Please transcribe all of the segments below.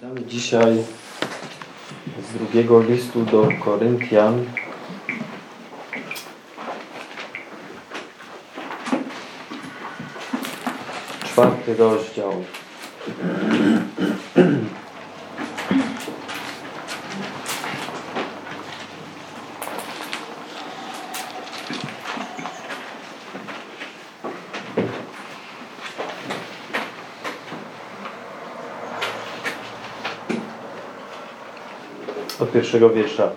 Czytamy dzisiaj z drugiego listu do Koryntian. Czwarty rozdział. Pierwszego wiersza.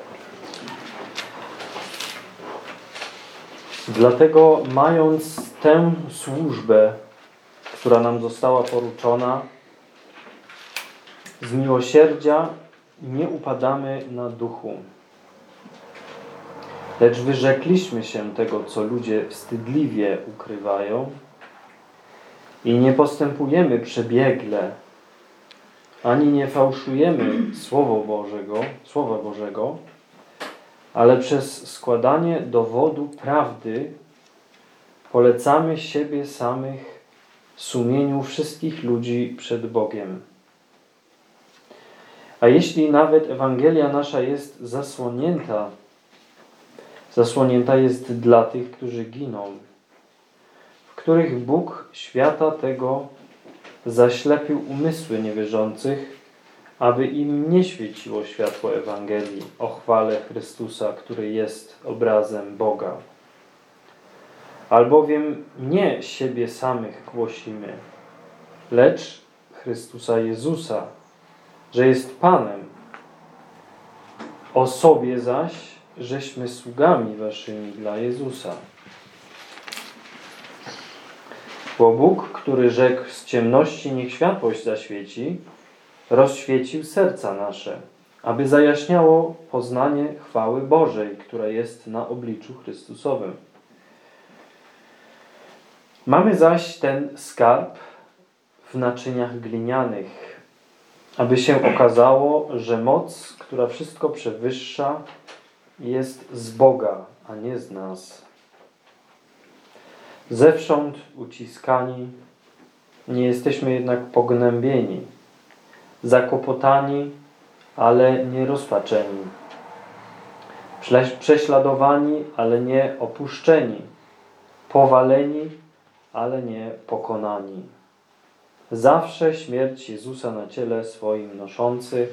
Dlatego mając tę służbę, która nam została poruczona, z miłosierdzia nie upadamy na duchu. Lecz wyrzekliśmy się tego, co ludzie wstydliwie ukrywają i nie postępujemy przebiegle ani nie fałszujemy Słowa Bożego, Słowa Bożego, ale przez składanie dowodu prawdy polecamy siebie samych sumieniu wszystkich ludzi przed Bogiem. A jeśli nawet Ewangelia nasza jest zasłonięta, zasłonięta jest dla tych, którzy giną, w których Bóg świata tego zaślepił umysły niewierzących, aby im nie świeciło światło Ewangelii o chwale Chrystusa, który jest obrazem Boga. Albowiem nie siebie samych głosimy, lecz Chrystusa Jezusa, że jest Panem. O sobie zaś, żeśmy sługami waszymi dla Jezusa. Bo Bóg, który rzekł z ciemności niech światłość zaświeci, rozświecił serca nasze, aby zajaśniało poznanie chwały Bożej, która jest na obliczu Chrystusowym. Mamy zaś ten skarb w naczyniach glinianych, aby się okazało, że moc, która wszystko przewyższa, jest z Boga, a nie z nas zewsząd uciskani, nie jesteśmy jednak pognębieni, zakłopotani, ale nie rozpaczeni, prześladowani, ale nie opuszczeni, powaleni, ale nie pokonani. Zawsze śmierć Jezusa na ciele swoim noszący,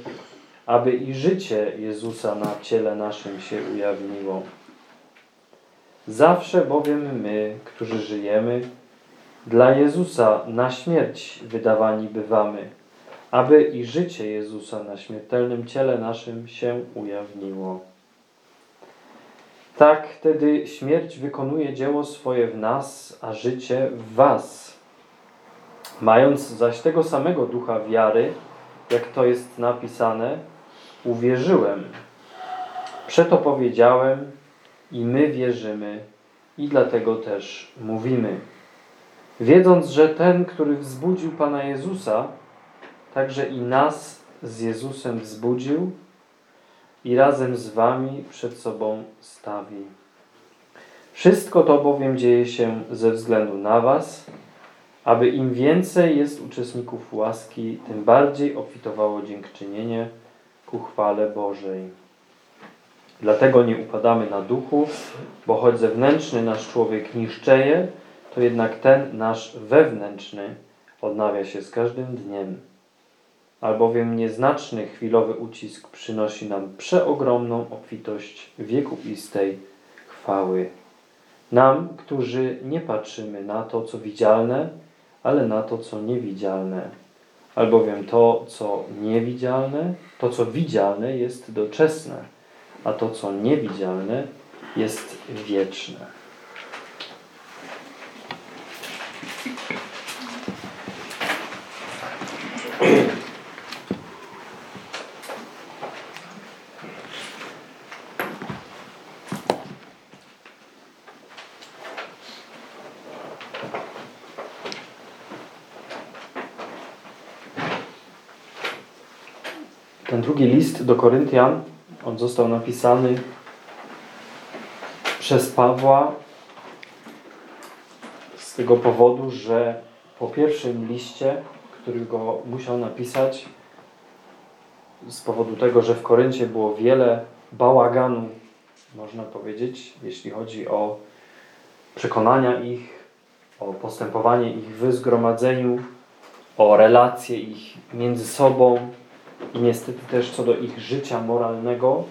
aby i życie Jezusa na ciele naszym się ujawniło. Zawsze bowiem my, którzy żyjemy, dla Jezusa na śmierć wydawani bywamy, aby i życie Jezusa na śmiertelnym ciele naszym się ujawniło. Tak wtedy śmierć wykonuje dzieło swoje w nas, a życie w was. Mając zaś tego samego ducha wiary, jak to jest napisane, uwierzyłem. Przeto powiedziałem, i my wierzymy i dlatego też mówimy. Wiedząc, że ten, który wzbudził Pana Jezusa, także i nas z Jezusem wzbudził i razem z wami przed sobą stawi. Wszystko to bowiem dzieje się ze względu na was, aby im więcej jest uczestników łaski, tym bardziej obfitowało dziękczynienie ku chwale Bożej. Dlatego nie upadamy na duchu, bo choć zewnętrzny nasz człowiek niszczeje, to jednak ten nasz wewnętrzny odnawia się z każdym dniem. Albowiem nieznaczny chwilowy ucisk przynosi nam przeogromną obfitość wiekuistej chwały. Nam, którzy nie patrzymy na to, co widzialne, ale na to, co niewidzialne. Albowiem to, co niewidzialne, to, co widzialne jest doczesne a to, co niewidzialne, jest wieczne. Ten drugi list do Koryntian został napisany przez Pawła z tego powodu, że po pierwszym liście, który go musiał napisać, z powodu tego, że w Koryncie było wiele bałaganu, można powiedzieć, jeśli chodzi o przekonania ich, o postępowanie ich w zgromadzeniu, o relacje ich między sobą i niestety też co do ich życia moralnego,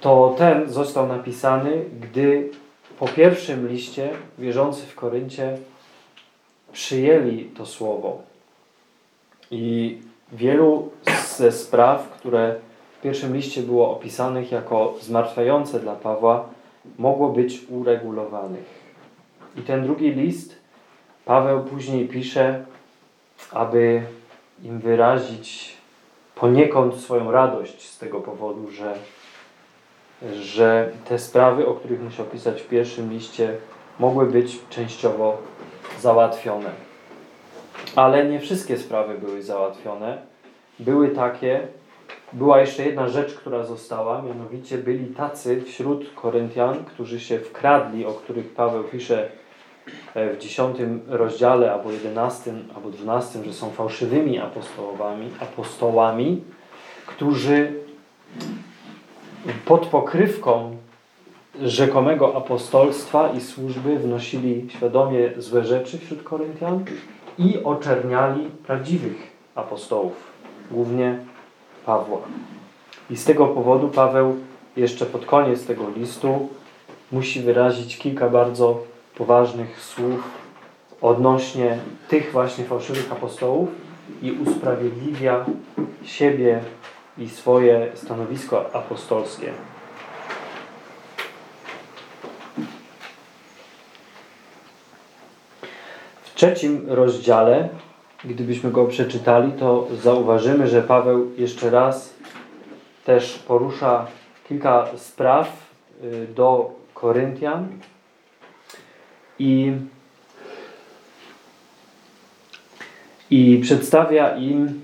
to ten został napisany, gdy po pierwszym liście wierzący w Koryncie przyjęli to słowo. I wielu ze spraw, które w pierwszym liście było opisanych jako zmartwiające dla Pawła, mogło być uregulowanych. I ten drugi list Paweł później pisze, aby im wyrazić poniekąd swoją radość z tego powodu, że, że te sprawy, o których muszę opisać w pierwszym liście, mogły być częściowo załatwione. Ale nie wszystkie sprawy były załatwione. Były takie, była jeszcze jedna rzecz, która została, mianowicie byli tacy wśród Koryntian, którzy się wkradli, o których Paweł pisze w dziesiątym rozdziale, albo jedenastym, albo dwunastym, że są fałszywymi apostołami, apostołami, którzy pod pokrywką rzekomego apostolstwa i służby wnosili świadomie złe rzeczy wśród Koryntian i oczerniali prawdziwych apostołów, głównie Pawła. I z tego powodu Paweł jeszcze pod koniec tego listu musi wyrazić kilka bardzo poważnych słów odnośnie tych właśnie fałszywych apostołów i usprawiedliwia siebie i swoje stanowisko apostolskie. W trzecim rozdziale, gdybyśmy go przeczytali, to zauważymy, że Paweł jeszcze raz też porusza kilka spraw y, do Koryntian i, i przedstawia im,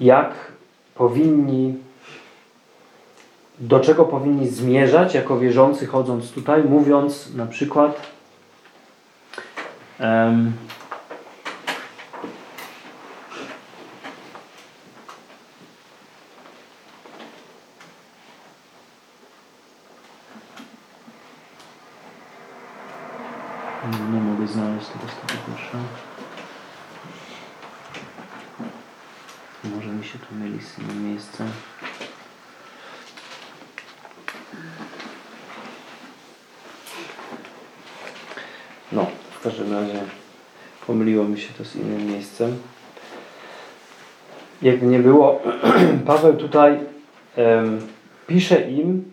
jak powinni, do czego powinni zmierzać jako wierzący chodząc tutaj, mówiąc na przykład um, Nie, nie mogę znaleźć tego tego pierwsza. Może mi się tu myli z innym miejscem. No, w każdym razie pomyliło mi się to z innym miejscem. Jakby nie było, Paweł tutaj um, pisze im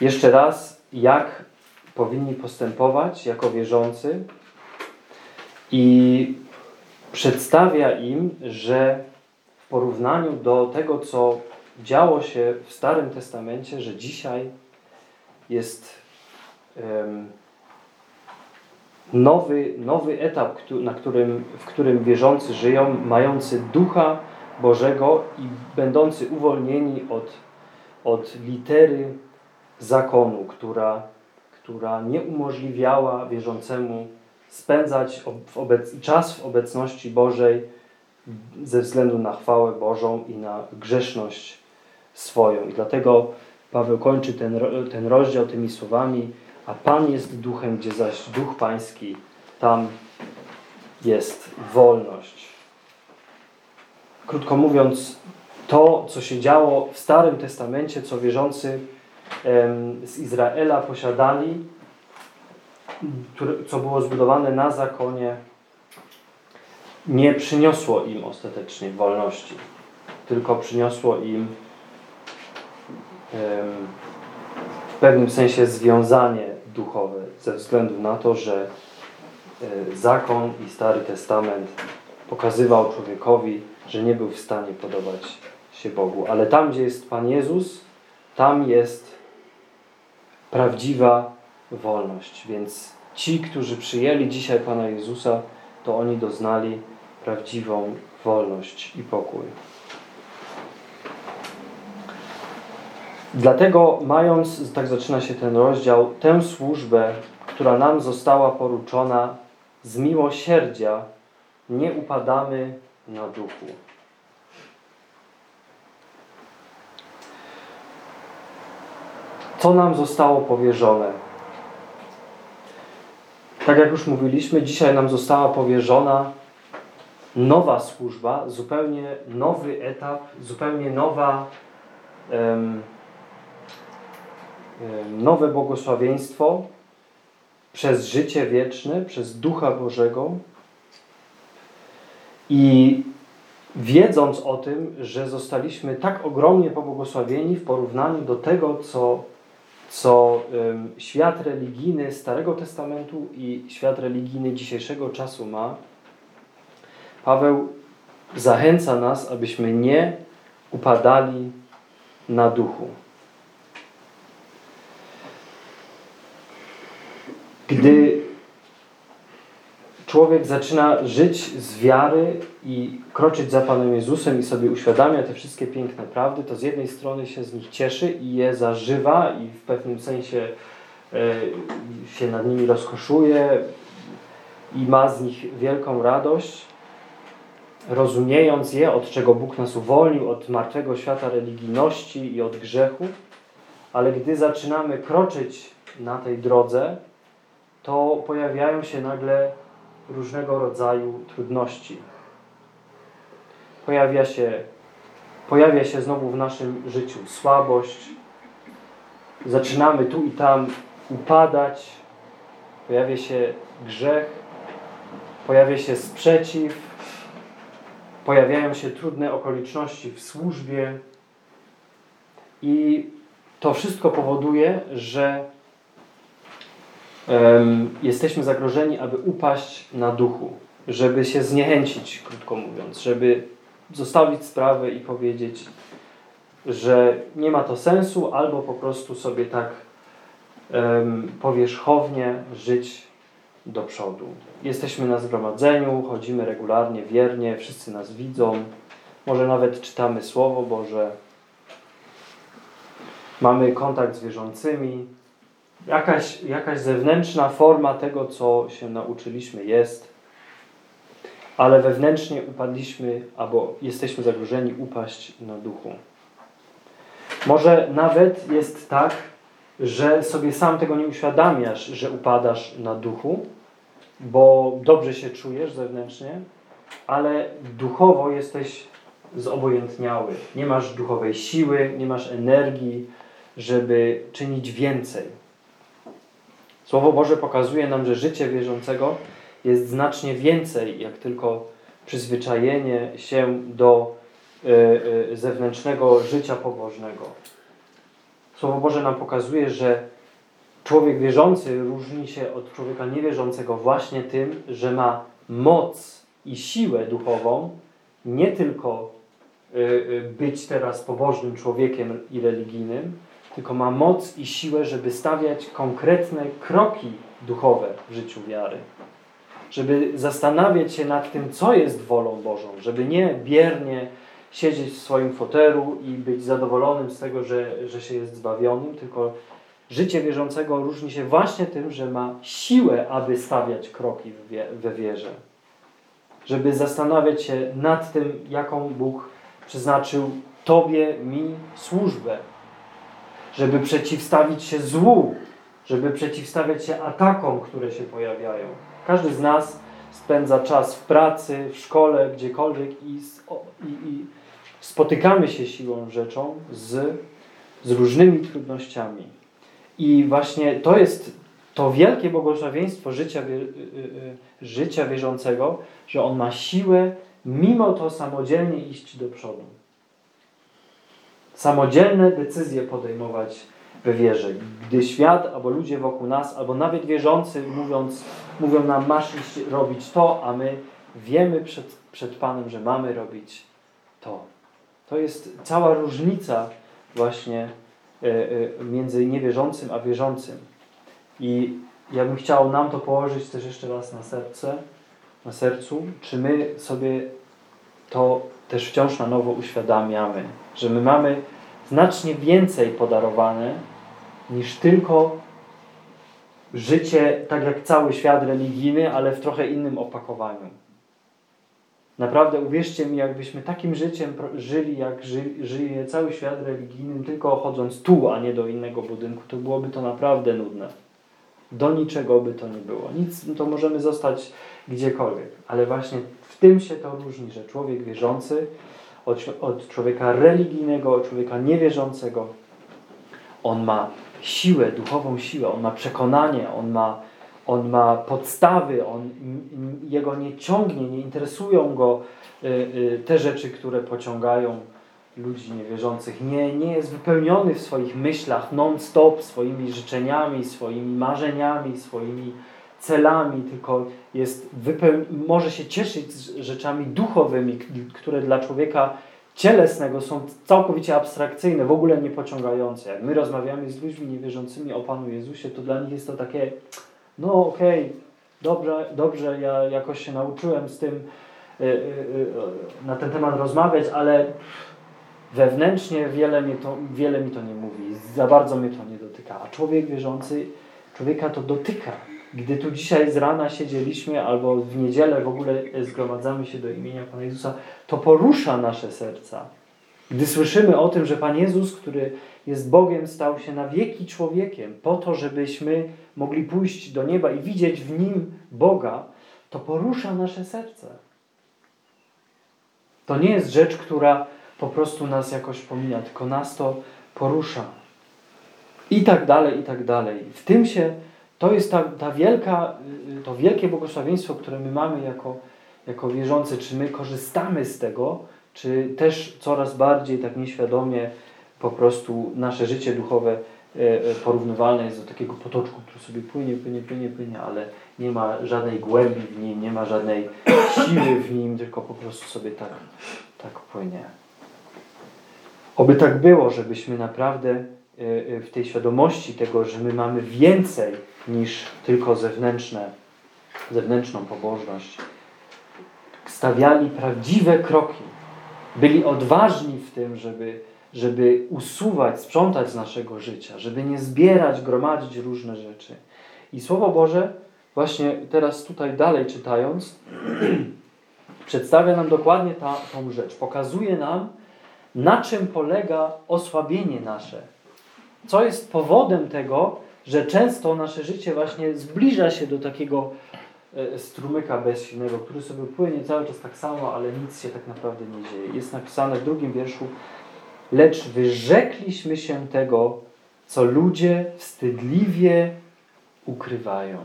jeszcze raz, jak powinni postępować jako wierzący i przedstawia im, że w porównaniu do tego, co działo się w Starym Testamencie, że dzisiaj jest nowy, nowy etap, na którym, w którym wierzący żyją, mający Ducha Bożego i będący uwolnieni od, od litery zakonu, która która nie umożliwiała wierzącemu spędzać w czas w obecności Bożej ze względu na chwałę Bożą i na grzeszność swoją. I dlatego Paweł kończy ten, ten rozdział tymi słowami a Pan jest duchem, gdzie zaś duch pański, tam jest wolność. Krótko mówiąc, to, co się działo w Starym Testamencie, co wierzący z Izraela posiadali, co było zbudowane na zakonie, nie przyniosło im ostatecznie wolności, tylko przyniosło im w pewnym sensie związanie duchowe, ze względu na to, że e, zakon i Stary Testament pokazywał człowiekowi, że nie był w stanie podobać się Bogu. Ale tam, gdzie jest Pan Jezus, tam jest prawdziwa wolność. Więc ci, którzy przyjęli dzisiaj Pana Jezusa, to oni doznali prawdziwą wolność i pokój. Dlatego mając, tak zaczyna się ten rozdział, tę służbę, która nam została poruczona z miłosierdzia, nie upadamy na duchu. Co nam zostało powierzone? Tak jak już mówiliśmy, dzisiaj nam została powierzona nowa służba, zupełnie nowy etap, zupełnie nowa, um, nowe błogosławieństwo przez życie wieczne, przez Ducha Bożego. I wiedząc o tym, że zostaliśmy tak ogromnie pobłogosławieni w porównaniu do tego, co, co świat religijny Starego Testamentu i świat religijny dzisiejszego czasu ma, Paweł zachęca nas, abyśmy nie upadali na duchu. Gdy człowiek zaczyna żyć z wiary i kroczyć za Panem Jezusem i sobie uświadamia te wszystkie piękne prawdy, to z jednej strony się z nich cieszy i je zażywa i w pewnym sensie e, się nad nimi rozkoszuje i ma z nich wielką radość, rozumiejąc je, od czego Bóg nas uwolnił, od martwego świata religijności i od grzechu, ale gdy zaczynamy kroczyć na tej drodze, to pojawiają się nagle różnego rodzaju trudności. Pojawia się, pojawia się znowu w naszym życiu słabość. Zaczynamy tu i tam upadać. Pojawia się grzech. Pojawia się sprzeciw. Pojawiają się trudne okoliczności w służbie. I to wszystko powoduje, że jesteśmy zagrożeni, aby upaść na duchu, żeby się zniechęcić, krótko mówiąc, żeby zostawić sprawę i powiedzieć, że nie ma to sensu, albo po prostu sobie tak powierzchownie żyć do przodu. Jesteśmy na zgromadzeniu, chodzimy regularnie, wiernie, wszyscy nas widzą, może nawet czytamy Słowo Boże, mamy kontakt z wierzącymi, jakaś, jakaś zewnętrzna forma tego, co się nauczyliśmy jest, ale wewnętrznie upadliśmy albo jesteśmy zagrożeni upaść na duchu. Może nawet jest tak, że sobie sam tego nie uświadamiasz, że upadasz na duchu, bo dobrze się czujesz zewnętrznie, ale duchowo jesteś zobojętniały. Nie masz duchowej siły, nie masz energii, żeby czynić więcej. Słowo Boże pokazuje nam, że życie wierzącego jest znacznie więcej, jak tylko przyzwyczajenie się do y, y, zewnętrznego życia pobożnego. Słowo Boże nam pokazuje, że człowiek wierzący różni się od człowieka niewierzącego właśnie tym, że ma moc i siłę duchową nie tylko y, być teraz pobożnym człowiekiem i religijnym, tylko ma moc i siłę, żeby stawiać konkretne kroki duchowe w życiu wiary. Żeby zastanawiać się nad tym, co jest wolą Bożą, żeby nie biernie siedzieć w swoim fotelu i być zadowolonym z tego, że, że się jest zbawionym, tylko życie wierzącego różni się właśnie tym, że ma siłę, aby stawiać kroki we wierze. Żeby zastanawiać się nad tym, jaką Bóg przeznaczył Tobie, mi służbę, żeby przeciwstawić się złu, żeby przeciwstawiać się atakom, które się pojawiają. Każdy z nas spędza czas w pracy, w szkole, gdziekolwiek i, i, i spotykamy się siłą rzeczą z, z różnymi trudnościami. I właśnie to jest to wielkie błogosławieństwo życia, y, y, y, życia wierzącego, że on ma siłę mimo to samodzielnie iść do przodu samodzielne decyzje podejmować we wierze. Gdy świat, albo ludzie wokół nas, albo nawet wierzący mówiąc, mówią nam, masz iść robić to, a my wiemy przed, przed Panem, że mamy robić to. To jest cała różnica właśnie e, e, między niewierzącym a wierzącym. I ja bym chciał nam to położyć też jeszcze raz na serce, na sercu, czy my sobie to też wciąż na nowo uświadamiamy, że my mamy znacznie więcej podarowane niż tylko życie, tak jak cały świat religijny, ale w trochę innym opakowaniu. Naprawdę uwierzcie mi, jakbyśmy takim życiem żyli, jak ży, żyje cały świat religijny, tylko chodząc tu, a nie do innego budynku, to byłoby to naprawdę nudne. Do niczego by to nie było. Nic, to możemy zostać gdziekolwiek. Ale właśnie w tym się to różni, że człowiek wierzący od, od człowieka religijnego, od człowieka niewierzącego, on ma siłę, duchową siłę, on ma przekonanie, on ma on ma podstawy, on, jego nie ciągnie, nie interesują go y, y, te rzeczy, które pociągają ludzi niewierzących. Nie, nie jest wypełniony w swoich myślach non-stop swoimi życzeniami, swoimi marzeniami, swoimi celami, tylko jest może się cieszyć rzeczami duchowymi, które dla człowieka cielesnego są całkowicie abstrakcyjne, w ogóle nie pociągające. Jak my rozmawiamy z ludźmi niewierzącymi o Panu Jezusie, to dla nich jest to takie no okej, okay, dobrze, dobrze, ja jakoś się nauczyłem z tym y, y, y, na ten temat rozmawiać, ale wewnętrznie wiele, mnie to, wiele mi to nie mówi, za bardzo mnie to nie dotyka. A człowiek wierzący, człowieka to dotyka. Gdy tu dzisiaj z rana siedzieliśmy, albo w niedzielę w ogóle zgromadzamy się do imienia Pana Jezusa, to porusza nasze serca. Gdy słyszymy o tym, że Pan Jezus, który jest Bogiem, stał się na wieki człowiekiem, po to, żebyśmy mogli pójść do nieba i widzieć w nim Boga, to porusza nasze serce. To nie jest rzecz, która po prostu nas jakoś pomija, tylko nas to porusza. I tak dalej, i tak dalej. W tym się, to jest ta, ta wielka, y, to wielkie błogosławieństwo, które my mamy jako, jako wierzący. Czy my korzystamy z tego, czy też coraz bardziej tak nieświadomie po prostu nasze życie duchowe e, porównywalne jest do takiego potoczku, który sobie płynie, płynie, płynie, płynie, ale nie ma żadnej głębi w nim, nie ma żadnej siły w nim, tylko po prostu sobie tak, tak płynie. Oby tak było, żebyśmy naprawdę w tej świadomości tego, że my mamy więcej niż tylko zewnętrzne, zewnętrzną pobożność, stawiali prawdziwe kroki, byli odważni w tym, żeby żeby usuwać, sprzątać z naszego życia, żeby nie zbierać, gromadzić różne rzeczy. I Słowo Boże, właśnie teraz tutaj dalej czytając, przedstawia nam dokładnie ta, tą rzecz. Pokazuje nam, na czym polega osłabienie nasze. Co jest powodem tego, że często nasze życie właśnie zbliża się do takiego e, strumyka bezsilnego, który sobie płynie cały czas tak samo, ale nic się tak naprawdę nie dzieje. Jest napisane w drugim wierszu lecz wyrzekliśmy się tego, co ludzie wstydliwie ukrywają.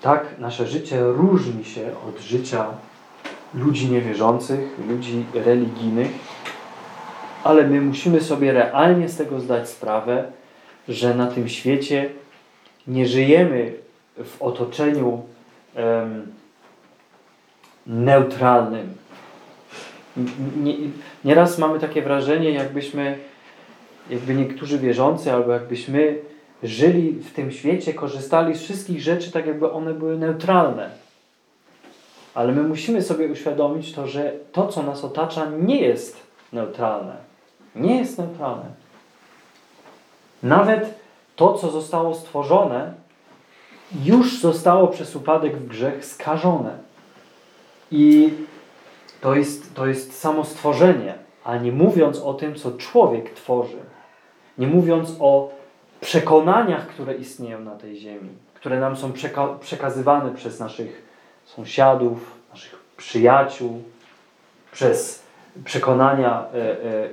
Tak, nasze życie różni się od życia ludzi niewierzących, ludzi religijnych, ale my musimy sobie realnie z tego zdać sprawę, że na tym świecie nie żyjemy w otoczeniu um, neutralnym, nie, nieraz mamy takie wrażenie, jakbyśmy, jakby niektórzy wierzący, albo jakbyśmy żyli w tym świecie, korzystali z wszystkich rzeczy tak, jakby one były neutralne. Ale my musimy sobie uświadomić to, że to, co nas otacza, nie jest neutralne. Nie jest neutralne. Nawet to, co zostało stworzone, już zostało przez upadek w grzech skażone. I to jest, to jest samo stworzenie, a nie mówiąc o tym, co człowiek tworzy. Nie mówiąc o przekonaniach, które istnieją na tej ziemi, które nam są przeka przekazywane przez naszych sąsiadów, naszych przyjaciół, przez przekonania e,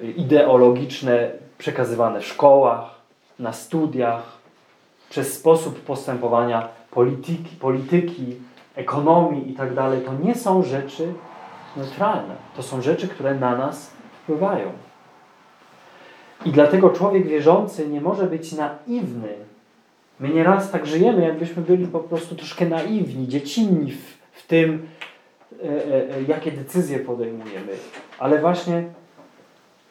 e, ideologiczne przekazywane w szkołach, na studiach, przez sposób postępowania polityki, polityki ekonomii itd. Tak to nie są rzeczy, neutralne. To są rzeczy, które na nas wpływają. I dlatego człowiek wierzący nie może być naiwny. My nieraz tak żyjemy, jakbyśmy byli po prostu troszkę naiwni, dziecinni w, w tym, jakie decyzje podejmujemy. Ale właśnie,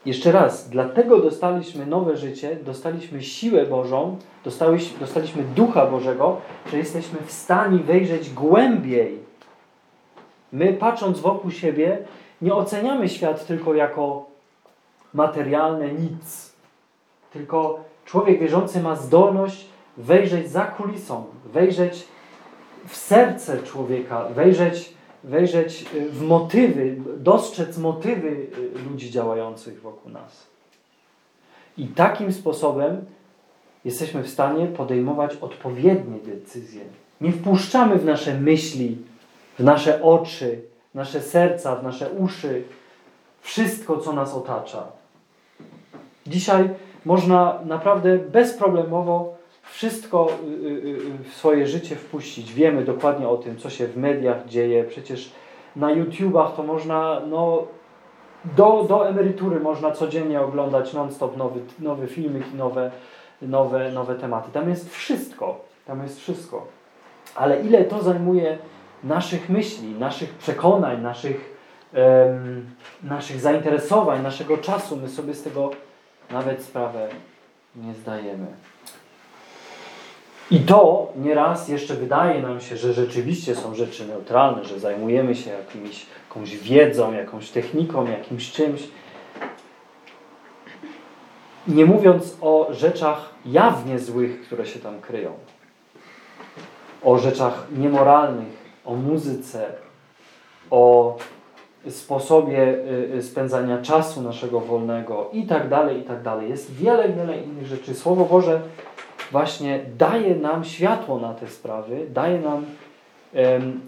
jeszcze raz, dlatego dostaliśmy nowe życie, dostaliśmy siłę Bożą, dostaliśmy, dostaliśmy Ducha Bożego, że jesteśmy w stanie wejrzeć głębiej My, patrząc wokół siebie, nie oceniamy świat tylko jako materialne nic. Tylko człowiek wierzący ma zdolność wejrzeć za kulisą, wejrzeć w serce człowieka, wejrzeć, wejrzeć w motywy, dostrzec motywy ludzi działających wokół nas. I takim sposobem jesteśmy w stanie podejmować odpowiednie decyzje. Nie wpuszczamy w nasze myśli, w nasze oczy, w nasze serca, w nasze uszy wszystko, co nas otacza. Dzisiaj można naprawdę bezproblemowo wszystko y, y, y, w swoje życie wpuścić. Wiemy dokładnie o tym, co się w mediach dzieje. Przecież na YouTubach to można no, do, do emerytury można codziennie oglądać non-stop nowy, nowy filmik i nowe, nowe, nowe tematy. Tam jest wszystko. Tam jest wszystko. Ale ile to zajmuje naszych myśli, naszych przekonań, naszych, um, naszych zainteresowań, naszego czasu, my sobie z tego nawet sprawę nie zdajemy. I to nieraz jeszcze wydaje nam się, że rzeczywiście są rzeczy neutralne, że zajmujemy się jakimiś, jakąś wiedzą, jakąś techniką, jakimś czymś. Nie mówiąc o rzeczach jawnie złych, które się tam kryją. O rzeczach niemoralnych, o muzyce, o sposobie y, y, spędzania czasu naszego wolnego i tak dalej, i tak dalej. Jest wiele, wiele innych rzeczy. Słowo Boże właśnie daje nam światło na te sprawy, daje nam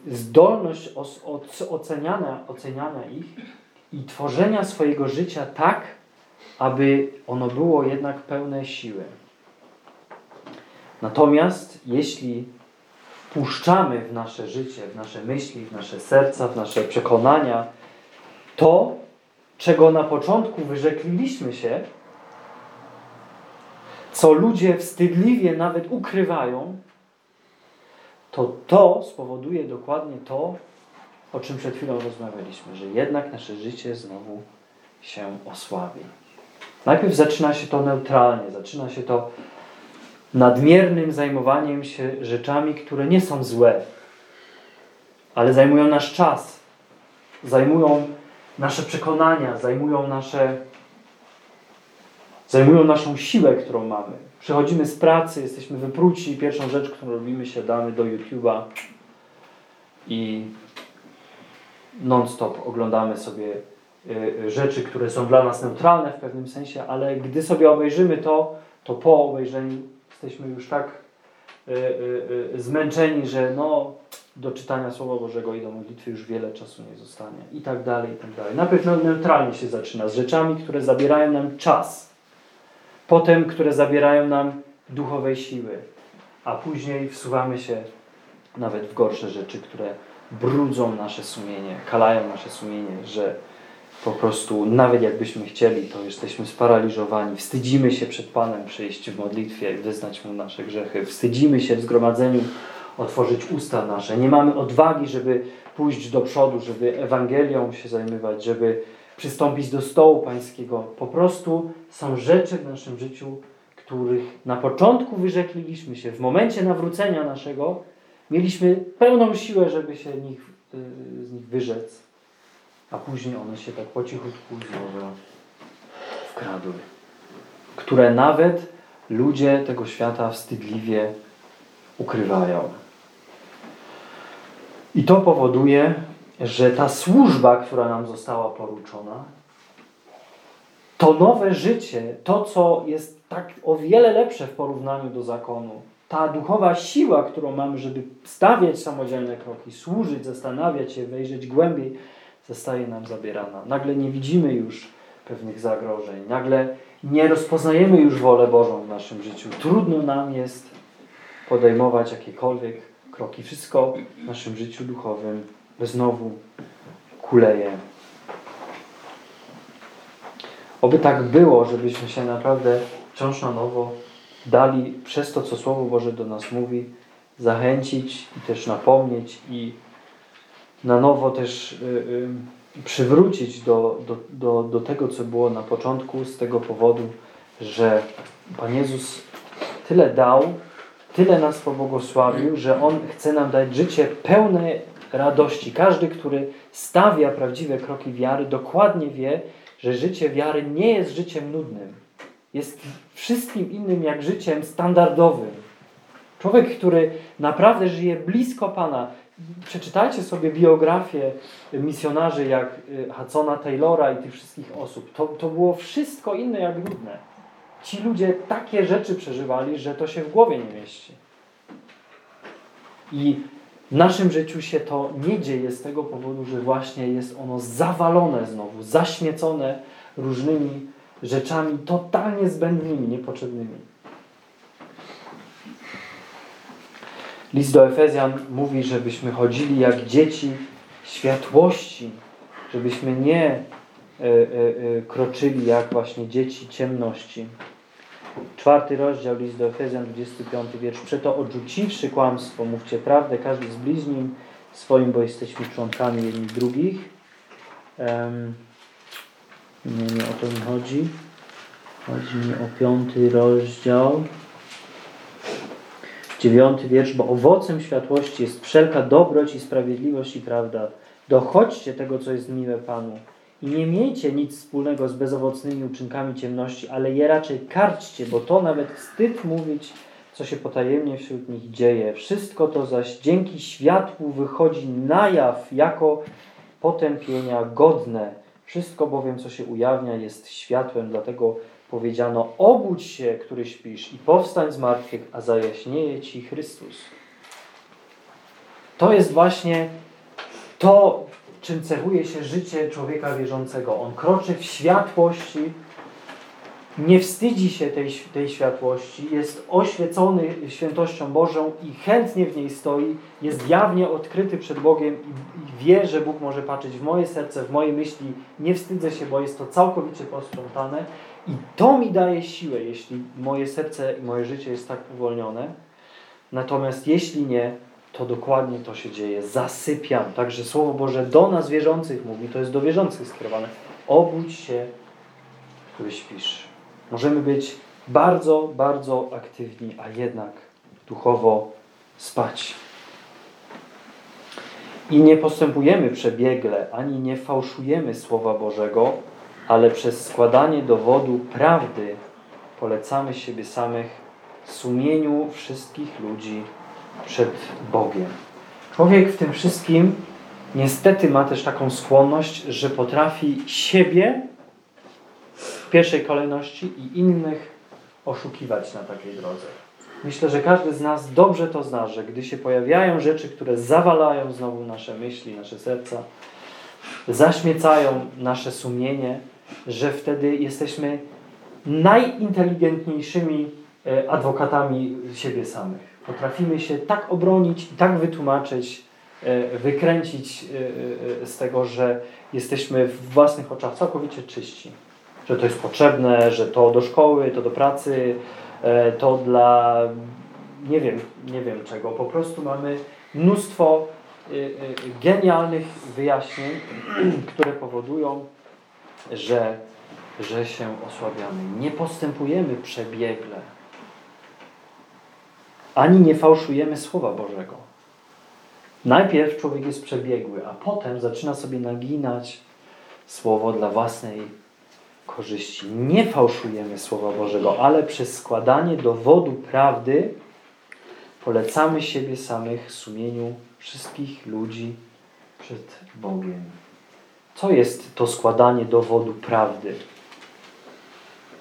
zdolność oceniania, oceniania ich i tworzenia swojego życia tak, aby ono było jednak pełne siły. Natomiast jeśli wpuszczamy w nasze życie, w nasze myśli, w nasze serca, w nasze przekonania to, czego na początku wyrzekliśmy się, co ludzie wstydliwie nawet ukrywają, to to spowoduje dokładnie to, o czym przed chwilą rozmawialiśmy, że jednak nasze życie znowu się osłabi. Najpierw zaczyna się to neutralnie, zaczyna się to nadmiernym zajmowaniem się rzeczami, które nie są złe, ale zajmują nasz czas, zajmują nasze przekonania, zajmują nasze zajmują naszą siłę, którą mamy. Przychodzimy z pracy, jesteśmy wypróci i pierwszą rzecz, którą robimy, siadamy do YouTube'a i non-stop oglądamy sobie y, y, rzeczy, które są dla nas neutralne w pewnym sensie, ale gdy sobie obejrzymy to, to po obejrzeniu jesteśmy już tak y, zmęczeni, że no, do czytania Słowa Bożego i do modlitwy już wiele czasu nie zostanie. I tak dalej, i tak dalej. Najpierw neutralnie się zaczyna z rzeczami, które zabierają nam czas potem, które zabierają nam duchowej siły, a później wsuwamy się nawet w gorsze rzeczy, które brudzą nasze sumienie, kalają nasze sumienie, że po prostu nawet jakbyśmy chcieli, to jesteśmy sparaliżowani. Wstydzimy się przed Panem przyjść w modlitwie i wyznać Mu nasze grzechy. Wstydzimy się w zgromadzeniu otworzyć usta nasze. Nie mamy odwagi, żeby pójść do przodu, żeby Ewangelią się zajmować, żeby przystąpić do stołu pańskiego. Po prostu są rzeczy w naszym życiu, których na początku wyrzekliśmy się. W momencie nawrócenia naszego mieliśmy pełną siłę, żeby się nich, y, z nich wyrzec, a później one się tak po cichutku znowu wkradły. Które nawet ludzie tego świata wstydliwie ukrywają. I to powoduje, że ta służba, która nam została poruczona, to nowe życie, to co jest tak o wiele lepsze w porównaniu do zakonu, ta duchowa siła, którą mamy, żeby stawiać samodzielne kroki, służyć, zastanawiać się, wejrzeć głębiej, zostaje nam zabierana. Nagle nie widzimy już pewnych zagrożeń, nagle nie rozpoznajemy już wolę Bożą w naszym życiu. Trudno nam jest podejmować jakiekolwiek kroki. Wszystko w naszym życiu duchowym znowu kuleje. Oby tak było, żebyśmy się naprawdę wciąż na nowo dali przez to, co Słowo Boże do nas mówi, zachęcić i też napomnieć i na nowo też y, y, przywrócić do, do, do, do tego, co było na początku, z tego powodu, że Pan Jezus tyle dał, tyle nas pobłogosławił, że On chce nam dać życie pełne radości. Każdy, który stawia prawdziwe kroki wiary, dokładnie wie, że życie wiary nie jest życiem nudnym. Jest wszystkim innym jak życiem standardowym. Człowiek, który naprawdę żyje blisko Pana. Przeczytajcie sobie biografię misjonarzy jak y, Hudsona Taylora i tych wszystkich osób. To, to było wszystko inne jak ludne. Ci ludzie takie rzeczy przeżywali, że to się w głowie nie mieści. I w naszym życiu się to nie dzieje z tego powodu, że właśnie jest ono zawalone znowu, zaśmiecone różnymi rzeczami totalnie zbędnymi, niepotrzebnymi. List do Efezjan mówi, żebyśmy chodzili jak dzieci światłości, żebyśmy nie e, e, e, kroczyli jak właśnie dzieci ciemności. Czwarty rozdział, list do Efezjan, 25 wiersz. Przeto odrzuciwszy kłamstwo, mówcie prawdę, każdy z bliźnim swoim, bo jesteśmy członkami jedni drugich. Um, nie, nie o to mi chodzi. Chodzi mi o piąty rozdział. Dziewiąty wiersz, bo owocem światłości jest wszelka dobroć i sprawiedliwość i prawda. Dochodźcie tego, co jest miłe Panu. Nie miejcie nic wspólnego z bezowocnymi uczynkami ciemności, ale je raczej karczcie, bo to nawet wstyd mówić, co się potajemnie wśród nich dzieje. Wszystko to zaś dzięki światłu wychodzi na jaw jako potępienia godne. Wszystko bowiem, co się ujawnia, jest światłem, dlatego powiedziano: Obudź się, który śpisz, i powstań z martwych, a zajaśnieje ci Chrystus. To jest właśnie to, czym cechuje się życie człowieka wierzącego. On kroczy w światłości, nie wstydzi się tej, tej światłości, jest oświecony świętością Bożą i chętnie w niej stoi, jest jawnie odkryty przed Bogiem i, wie, że Bóg może patrzeć w moje serce, w moje myśli. Nie wstydzę się, bo jest to całkowicie posprzątane i to mi daje siłę, jeśli moje serce i moje życie jest tak uwolnione. Natomiast jeśli nie, to dokładnie to się dzieje. Zasypiam. Także Słowo Boże do nas wierzących mówi, to jest do wierzących skierowane. Obudź się, który śpisz. Możemy być bardzo, bardzo aktywni, a jednak duchowo spać. I nie postępujemy przebiegle, ani nie fałszujemy Słowa Bożego, ale przez składanie dowodu prawdy polecamy siebie samych sumieniu wszystkich ludzi przed Bogiem. Człowiek w tym wszystkim niestety ma też taką skłonność, że potrafi siebie w pierwszej kolejności i innych oszukiwać na takiej drodze. Myślę, że każdy z nas dobrze to zna, że gdy się pojawiają rzeczy, które zawalają znowu nasze myśli, nasze serca, zaśmiecają nasze sumienie, że wtedy jesteśmy najinteligentniejszymi e, adwokatami siebie samych. Potrafimy się tak obronić tak wytłumaczyć, e, wykręcić e, z tego, że jesteśmy w własnych oczach całkowicie czyści. Że to jest potrzebne, że to do szkoły, to do pracy, to dla nie wiem, nie wiem czego. Po prostu mamy mnóstwo genialnych wyjaśnień, które powodują, że, że się osłabiamy. Nie postępujemy przebiegle. Ani nie fałszujemy Słowa Bożego. Najpierw człowiek jest przebiegły, a potem zaczyna sobie naginać Słowo dla własnej korzyści. Nie fałszujemy Słowa Bożego, ale przez składanie dowodu prawdy polecamy siebie samych sumieniu wszystkich ludzi przed Bogiem. Co jest to składanie dowodu prawdy?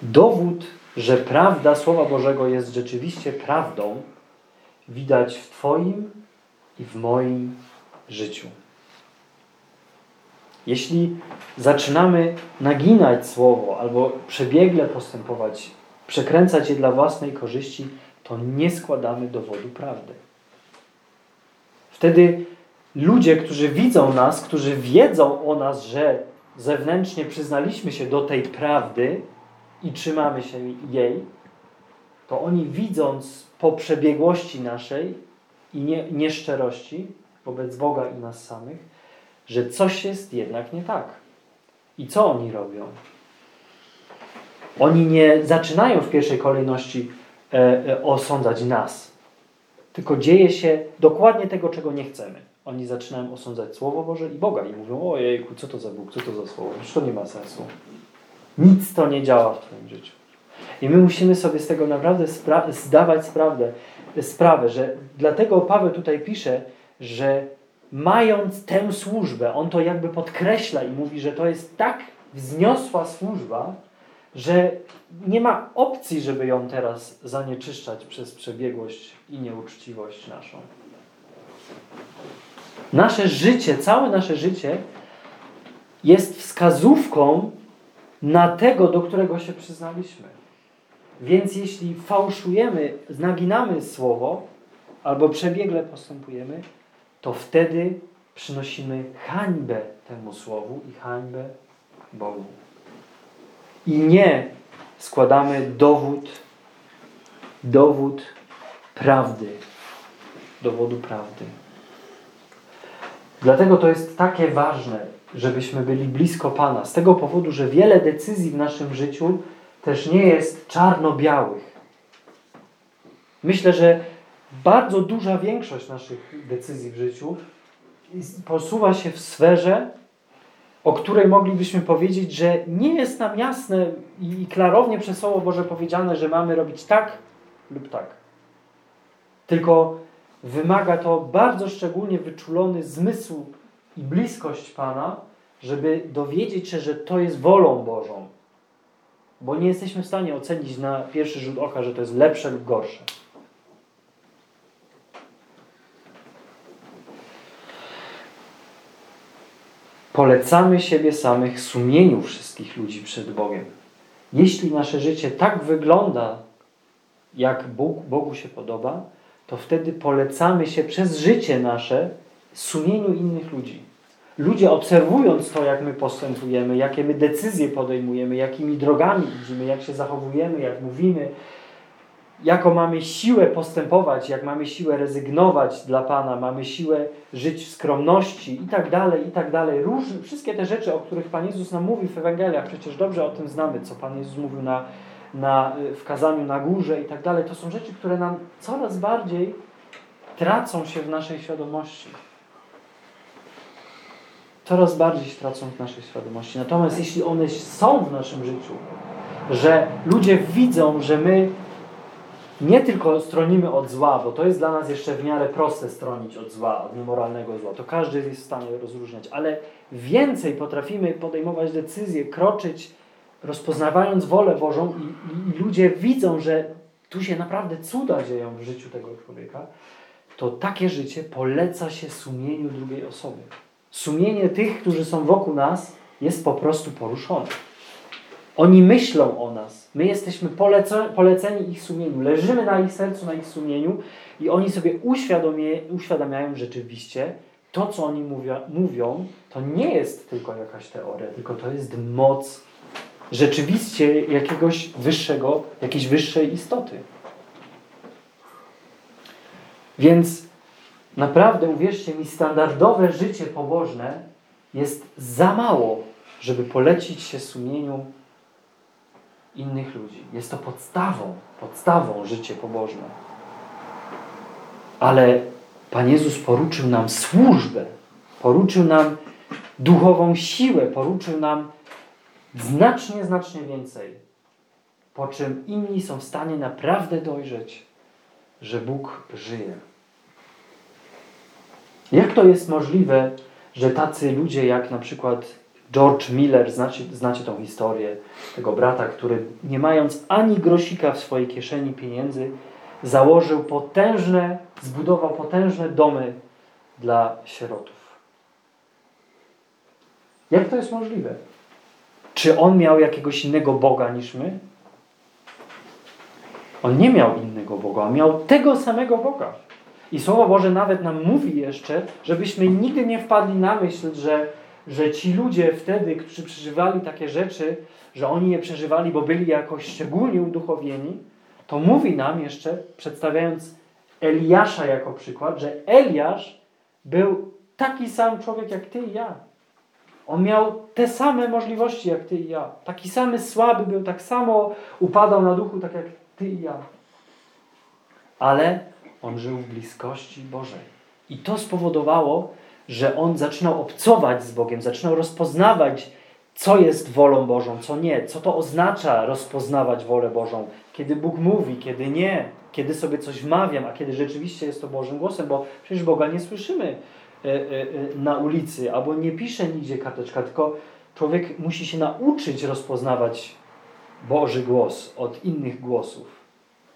Dowód, że prawda Słowa Bożego jest rzeczywiście prawdą, widać w Twoim i w moim życiu. Jeśli zaczynamy naginać Słowo albo przebiegle postępować, przekręcać je dla własnej korzyści, to nie składamy dowodu prawdy. Wtedy ludzie, którzy widzą nas, którzy wiedzą o nas, że zewnętrznie przyznaliśmy się do tej prawdy i trzymamy się jej, to oni widząc po przebiegłości naszej i nie, nieszczerości wobec Boga i nas samych, że coś jest jednak nie tak. I co oni robią? Oni nie zaczynają w pierwszej kolejności e, e, osądzać nas, tylko dzieje się dokładnie tego, czego nie chcemy. Oni zaczynają osądzać Słowo Boże i Boga i mówią, ojejku, co to za Bóg, co to za Słowo, już to nie ma sensu. Nic to nie działa w Twoim życiu. I my musimy sobie z tego naprawdę spra zdawać sprawę, sprawę, że dlatego Paweł tutaj pisze, że mając tę służbę, on to jakby podkreśla i mówi, że to jest tak wzniosła służba, że nie ma opcji, żeby ją teraz zanieczyszczać przez przebiegłość i nieuczciwość naszą. Nasze życie, całe nasze życie jest wskazówką na tego, do którego się przyznaliśmy. Więc jeśli fałszujemy, naginamy słowo albo przebiegle postępujemy, to wtedy przynosimy hańbę temu słowu i hańbę Bogu. I nie składamy dowód, dowód prawdy, dowodu prawdy. Dlatego to jest takie ważne, żebyśmy byli blisko Pana. Z tego powodu, że wiele decyzji w naszym życiu też nie jest czarno-białych. Myślę, że bardzo duża większość naszych decyzji w życiu posuwa się w sferze, o której moglibyśmy powiedzieć, że nie jest nam jasne i klarownie przez Słowo Boże powiedziane, że mamy robić tak lub tak. Tylko wymaga to bardzo szczególnie wyczulony zmysł i bliskość Pana, żeby dowiedzieć się, że to jest wolą Bożą. Bo nie jesteśmy w stanie ocenić na pierwszy rzut oka, że to jest lepsze lub gorsze. Polecamy siebie samych sumieniu wszystkich ludzi przed Bogiem. Jeśli nasze życie tak wygląda, jak Bóg, Bogu się podoba, to wtedy polecamy się przez życie nasze sumieniu innych ludzi. Ludzie obserwując to, jak my postępujemy, jakie my decyzje podejmujemy, jakimi drogami idziemy, jak się zachowujemy, jak mówimy, jaką mamy siłę postępować, jak mamy siłę rezygnować dla Pana, mamy siłę żyć w skromności i tak dalej, i tak dalej. Wszystkie te rzeczy, o których Pan Jezus nam mówi w Ewangeliach, przecież dobrze o tym znamy, co Pan Jezus mówił na, na, w kazaniu na górze i tak dalej. To są rzeczy, które nam coraz bardziej tracą się w naszej świadomości. Coraz bardziej się tracą w naszej świadomości. Natomiast jeśli one są w naszym życiu, że ludzie widzą, że my nie tylko stronimy od zła, bo to jest dla nas jeszcze w miarę proste stronić od zła, od niemoralnego zła. To każdy jest w stanie rozróżniać, ale więcej potrafimy podejmować decyzje, kroczyć, rozpoznawając wolę Bożą i, i ludzie widzą, że tu się naprawdę cuda dzieją w życiu tego człowieka, to takie życie poleca się sumieniu drugiej osoby. Sumienie tych, którzy są wokół nas, jest po prostu poruszone. Oni myślą o nas. My jesteśmy poleceni ich sumieniu. Leżymy na ich sercu, na ich sumieniu i oni sobie uświadamiają rzeczywiście to, co oni mówią, mówią, to nie jest tylko jakaś teoria, tylko to jest moc rzeczywiście jakiegoś wyższego, jakiejś wyższej istoty. Więc naprawdę, uwierzcie mi, standardowe życie pobożne jest za mało, żeby polecić się sumieniu innych ludzi. Jest to podstawą, podstawą życie pobożne. Ale Pan Jezus poruczył nam służbę, poruczył nam duchową siłę, poruczył nam znacznie, znacznie więcej. Po czym inni są w stanie naprawdę dojrzeć, że Bóg żyje. Jak to jest możliwe, że tacy ludzie jak na przykład George Miller, znacie, znacie tą historię tego brata, który nie mając ani grosika w swojej kieszeni pieniędzy, założył potężne, zbudował potężne domy dla sierotów. Jak to jest możliwe? Czy on miał jakiegoś innego Boga niż my? On nie miał innego Boga, on miał tego samego Boga. I Słowo Boże nawet nam mówi jeszcze, żebyśmy nigdy nie wpadli na myśl, że że ci ludzie wtedy, którzy przeżywali takie rzeczy, że oni je przeżywali, bo byli jakoś szczególnie uduchowieni, to mówi nam jeszcze, przedstawiając Eliasza jako przykład, że Eliasz był taki sam człowiek jak ty i ja. On miał te same możliwości jak ty i ja. Taki samy słaby był, tak samo upadał na duchu, tak jak ty i ja. Ale on żył w bliskości Bożej. I to spowodowało, że on zaczynał obcować z Bogiem, zaczynał rozpoznawać, co jest wolą Bożą, co nie, co to oznacza rozpoznawać wolę Bożą, kiedy Bóg mówi, kiedy nie. kiedy sobie coś wmawiam, a kiedy rzeczywiście jest to Bożym głosem, bo przecież Boga nie słyszymy e, e, e, na ulicy, albo nie pisze nigdzie karteczka, tylko człowiek musi się nauczyć rozpoznawać Boży głos od innych głosów.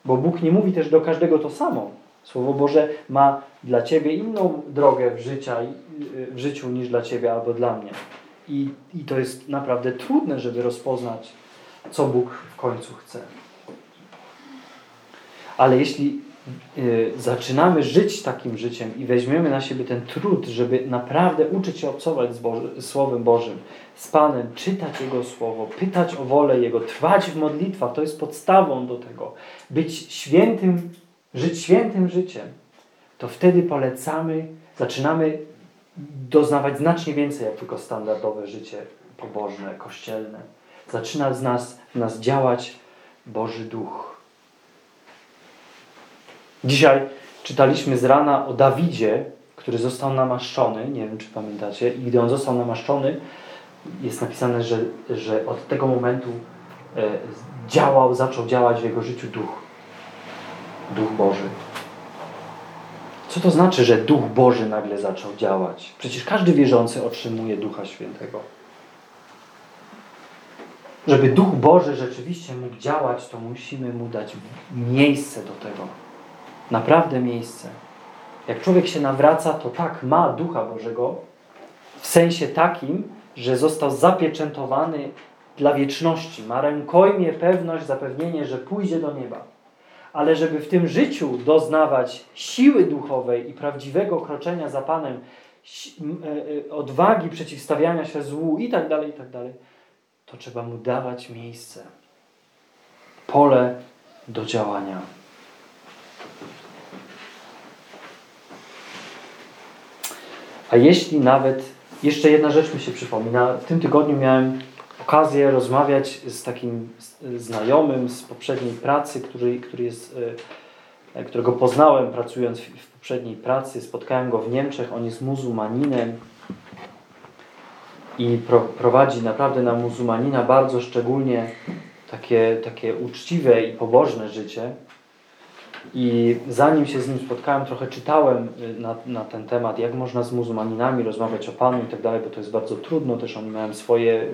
Bo Bóg nie mówi też do każdego to samo. Słowo Boże ma dla Ciebie inną drogę w, życia, w życiu niż dla Ciebie albo dla mnie. I, I to jest naprawdę trudne, żeby rozpoznać, co Bóg w końcu chce. Ale jeśli y, zaczynamy żyć takim życiem i weźmiemy na siebie ten trud, żeby naprawdę uczyć się obcować z Słowem Bożym, z Panem, czytać Jego Słowo, pytać o wolę Jego, trwać w modlitwach, to jest podstawą do tego. Być świętym, żyć świętym życiem, to wtedy polecamy, zaczynamy doznawać znacznie więcej jak tylko standardowe życie pobożne, kościelne. Zaczyna z nas, w nas działać Boży Duch. Dzisiaj czytaliśmy z rana o Dawidzie, który został namaszczony. Nie wiem, czy pamiętacie. I gdy on został namaszczony, jest napisane, że, że od tego momentu e, działał, zaczął działać w jego życiu Duch. Duch Boży. Co to znaczy, że Duch Boży nagle zaczął działać? Przecież każdy wierzący otrzymuje Ducha Świętego. Żeby Duch Boży rzeczywiście mógł działać, to musimy mu dać miejsce do tego. Naprawdę miejsce. Jak człowiek się nawraca, to tak, ma Ducha Bożego w sensie takim, że został zapieczętowany dla wieczności. Ma rękojmie pewność, zapewnienie, że pójdzie do nieba ale żeby w tym życiu doznawać siły duchowej i prawdziwego kroczenia za Panem, e, e, odwagi przeciwstawiania się złu i tak dalej, i tak dalej, to trzeba mu dawać miejsce, pole do działania. A jeśli nawet, jeszcze jedna rzecz mi się przypomina, w tym tygodniu miałem okazję rozmawiać z takim znajomym z poprzedniej pracy, który, który jest, e, którego poznałem pracując w poprzedniej pracy. Spotkałem go w Niemczech. On jest muzułmaninem i pro, prowadzi naprawdę na muzułmanina bardzo szczególnie takie, takie uczciwe i pobożne życie. I zanim się z nim spotkałem, trochę czytałem y, na, na ten temat, jak można z muzułmaninami rozmawiać o Panu i tak dalej, bo to jest bardzo trudno, też oni mają swoje, y,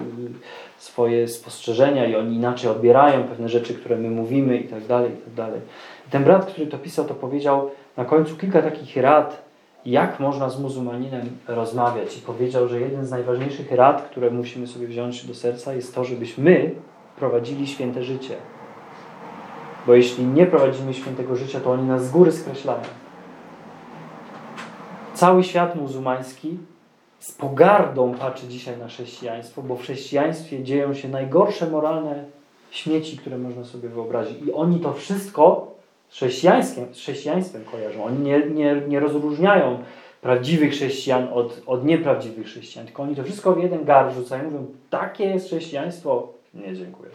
swoje spostrzeżenia i oni inaczej odbierają pewne rzeczy, które my mówimy i tak dalej, i tak dalej. I ten brat, który to pisał, to powiedział na końcu kilka takich rad, jak można z muzułmaninem rozmawiać i powiedział, że jeden z najważniejszych rad, które musimy sobie wziąć do serca jest to, żebyśmy prowadzili święte życie. Bo jeśli nie prowadzimy świętego życia, to oni nas z góry skreślają. Cały świat muzułmański z pogardą patrzy dzisiaj na chrześcijaństwo, bo w chrześcijaństwie dzieją się najgorsze moralne śmieci, które można sobie wyobrazić. I oni to wszystko z chrześcijaństwem, z chrześcijaństwem kojarzą. Oni nie, nie, nie rozróżniają prawdziwych chrześcijan od, od nieprawdziwych chrześcijan, tylko oni to wszystko w jeden gar rzucają mówią, takie jest chrześcijaństwo, nie dziękuję.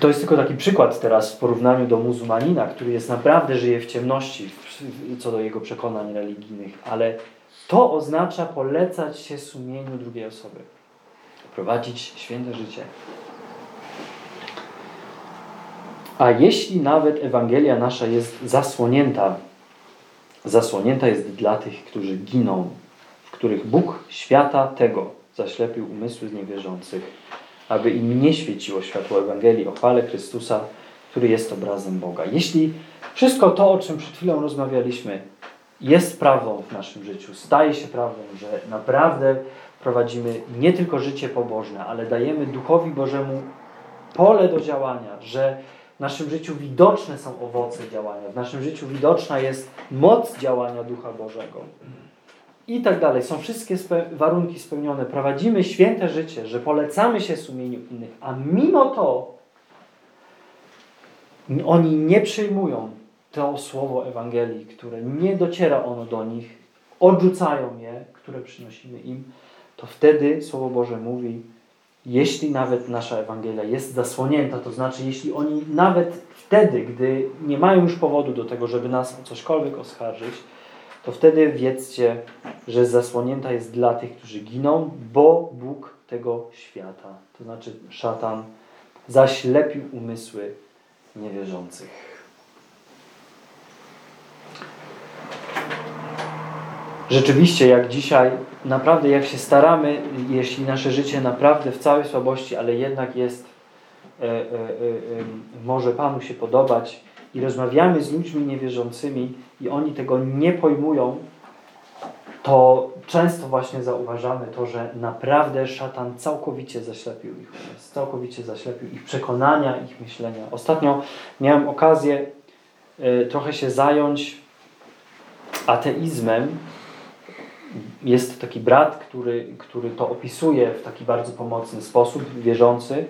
To jest tylko taki przykład teraz w porównaniu do muzułmanina, który jest naprawdę żyje w ciemności co do jego przekonań religijnych, ale to oznacza polecać się sumieniu drugiej osoby, prowadzić święte życie. A jeśli nawet Ewangelia nasza jest zasłonięta, zasłonięta jest dla tych, którzy giną, w których Bóg świata tego zaślepił umysły niewierzących, aby im nie świeciło światło Ewangelii o chwale Chrystusa, który jest obrazem Boga. Jeśli wszystko to, o czym przed chwilą rozmawialiśmy, jest prawdą w naszym życiu, staje się prawdą, że naprawdę prowadzimy nie tylko życie pobożne, ale dajemy Duchowi Bożemu pole do działania, że w naszym życiu widoczne są owoce działania, w naszym życiu widoczna jest moc działania Ducha Bożego i tak dalej. Są wszystkie spe warunki spełnione. Prowadzimy święte życie, że polecamy się sumieniu innych, a mimo to oni nie przyjmują to słowo Ewangelii, które nie dociera ono do nich, odrzucają je, które przynosimy im, to wtedy Słowo Boże mówi, jeśli nawet nasza Ewangelia jest zasłonięta, to znaczy jeśli oni nawet wtedy, gdy nie mają już powodu do tego, żeby nas o cośkolwiek oskarżyć, to wtedy wiedzcie, że zasłonięta jest dla tych, którzy giną, bo Bóg tego świata, to znaczy szatan, zaślepił umysły niewierzących. Rzeczywiście, jak dzisiaj, naprawdę jak się staramy, jeśli nasze życie naprawdę w całej słabości, ale jednak jest, e, e, e, może Panu się podobać i rozmawiamy z ludźmi niewierzącymi i oni tego nie pojmują, to często właśnie zauważamy to, że naprawdę szatan całkowicie zaślepił ich umysł, całkowicie zaślepił ich przekonania, ich myślenia. Ostatnio miałem okazję y, trochę się zająć ateizmem. Jest taki brat, który, który to opisuje w taki bardzo pomocny sposób, wierzący,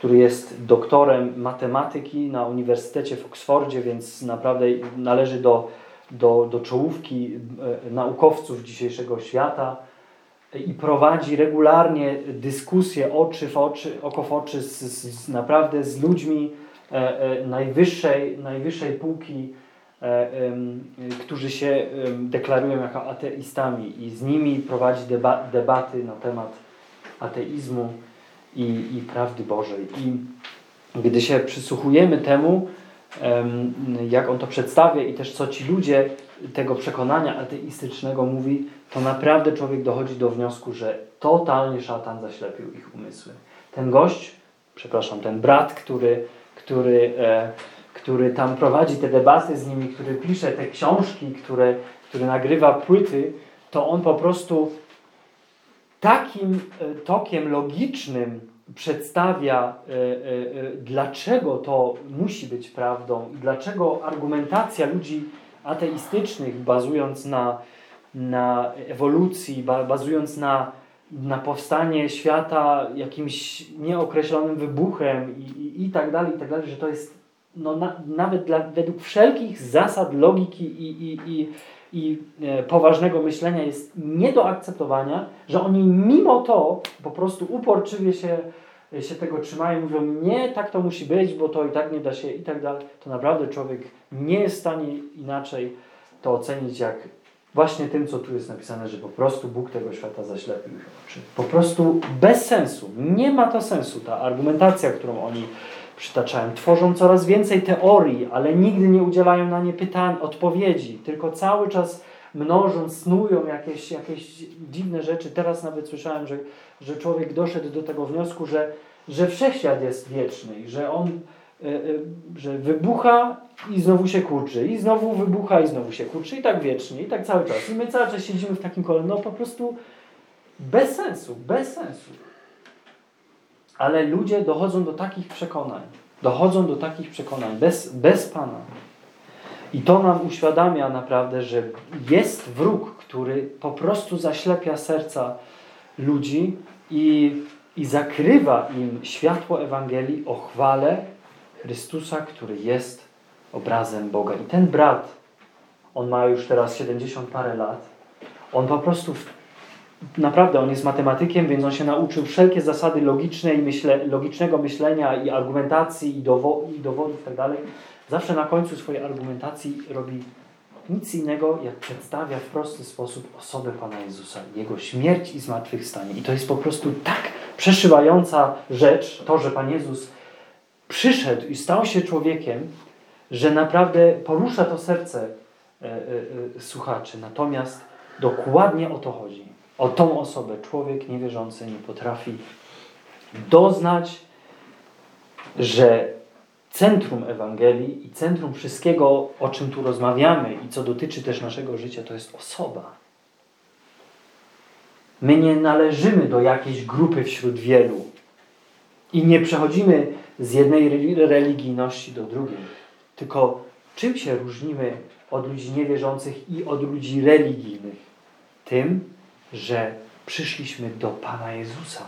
który jest doktorem matematyki na Uniwersytecie w Oksfordzie, więc naprawdę należy do do, do czołówki e, naukowców dzisiejszego świata i prowadzi regularnie dyskusje oczy w oczy, oko w oczy z, z, naprawdę z ludźmi e, e, najwyższej, najwyższej półki, którzy się deklarują jako ateistami i z nimi prowadzi deba debaty na temat ateizmu i, i prawdy Bożej. I gdy się przysłuchujemy temu, jak on to przedstawia i też co ci ludzie tego przekonania ateistycznego mówi, to naprawdę człowiek dochodzi do wniosku, że totalnie szatan zaślepił ich umysły. Ten gość, przepraszam, ten brat, który, który, e, który tam prowadzi te debaty z nimi, który pisze te książki, które, który nagrywa płyty, to on po prostu takim e, tokiem logicznym przedstawia, e, e, dlaczego to musi być prawdą i dlaczego argumentacja ludzi ateistycznych, bazując na, na ewolucji, bazując na, na powstanie świata jakimś nieokreślonym wybuchem i, i, i tak dalej, i tak dalej, że to jest no, na, nawet dla, według wszelkich zasad logiki i, i, i, i e, poważnego myślenia jest nie do akceptowania, że oni mimo to po prostu uporczywie się się tego trzymają, mówią nie, tak to musi być, bo to i tak nie da się i tak dalej, to naprawdę człowiek nie jest w stanie inaczej to ocenić, jak właśnie tym, co tu jest napisane, że po prostu Bóg tego świata zaślepił. Po prostu bez sensu. Nie ma to sensu. Ta argumentacja, którą oni przytaczają. Tworzą coraz więcej teorii, ale nigdy nie udzielają na nie pytań, odpowiedzi, tylko cały czas mnożą, snują jakieś, jakieś dziwne rzeczy. Teraz nawet słyszałem, że, że człowiek doszedł do tego wniosku, że, że wszechświat jest wieczny i że on e, e, że wybucha i znowu się kurczy, i znowu wybucha i znowu się kurczy, i tak wiecznie, i tak cały czas. I my cały czas siedzimy w takim kole, no po prostu bez sensu, bez sensu. Ale ludzie dochodzą do takich przekonań, dochodzą do takich przekonań bez, bez Pana. I to nam uświadamia naprawdę, że jest wróg, który po prostu zaślepia serca ludzi i, i zakrywa im światło Ewangelii o chwale Chrystusa, który jest obrazem Boga. I ten brat, on ma już teraz 70 parę lat, on po prostu naprawdę on jest matematykiem, więc on się nauczył wszelkie zasady logiczne i myśle, logicznego myślenia i argumentacji i, dowo, i dowodów itd. Tak zawsze na końcu swojej argumentacji robi nic innego, jak przedstawia w prosty sposób osobę Pana Jezusa, Jego śmierć i zmartwychwstanie. I to jest po prostu tak przeszywająca rzecz, to, że Pan Jezus przyszedł i stał się człowiekiem, że naprawdę porusza to serce e, e, e, słuchaczy. Natomiast dokładnie o to chodzi. O tą osobę człowiek niewierzący nie potrafi doznać, że centrum Ewangelii i centrum wszystkiego, o czym tu rozmawiamy i co dotyczy też naszego życia, to jest osoba. My nie należymy do jakiejś grupy wśród wielu i nie przechodzimy z jednej religijności do drugiej. Tylko czym się różnimy od ludzi niewierzących i od ludzi religijnych? Tym, że przyszliśmy do Pana Jezusa.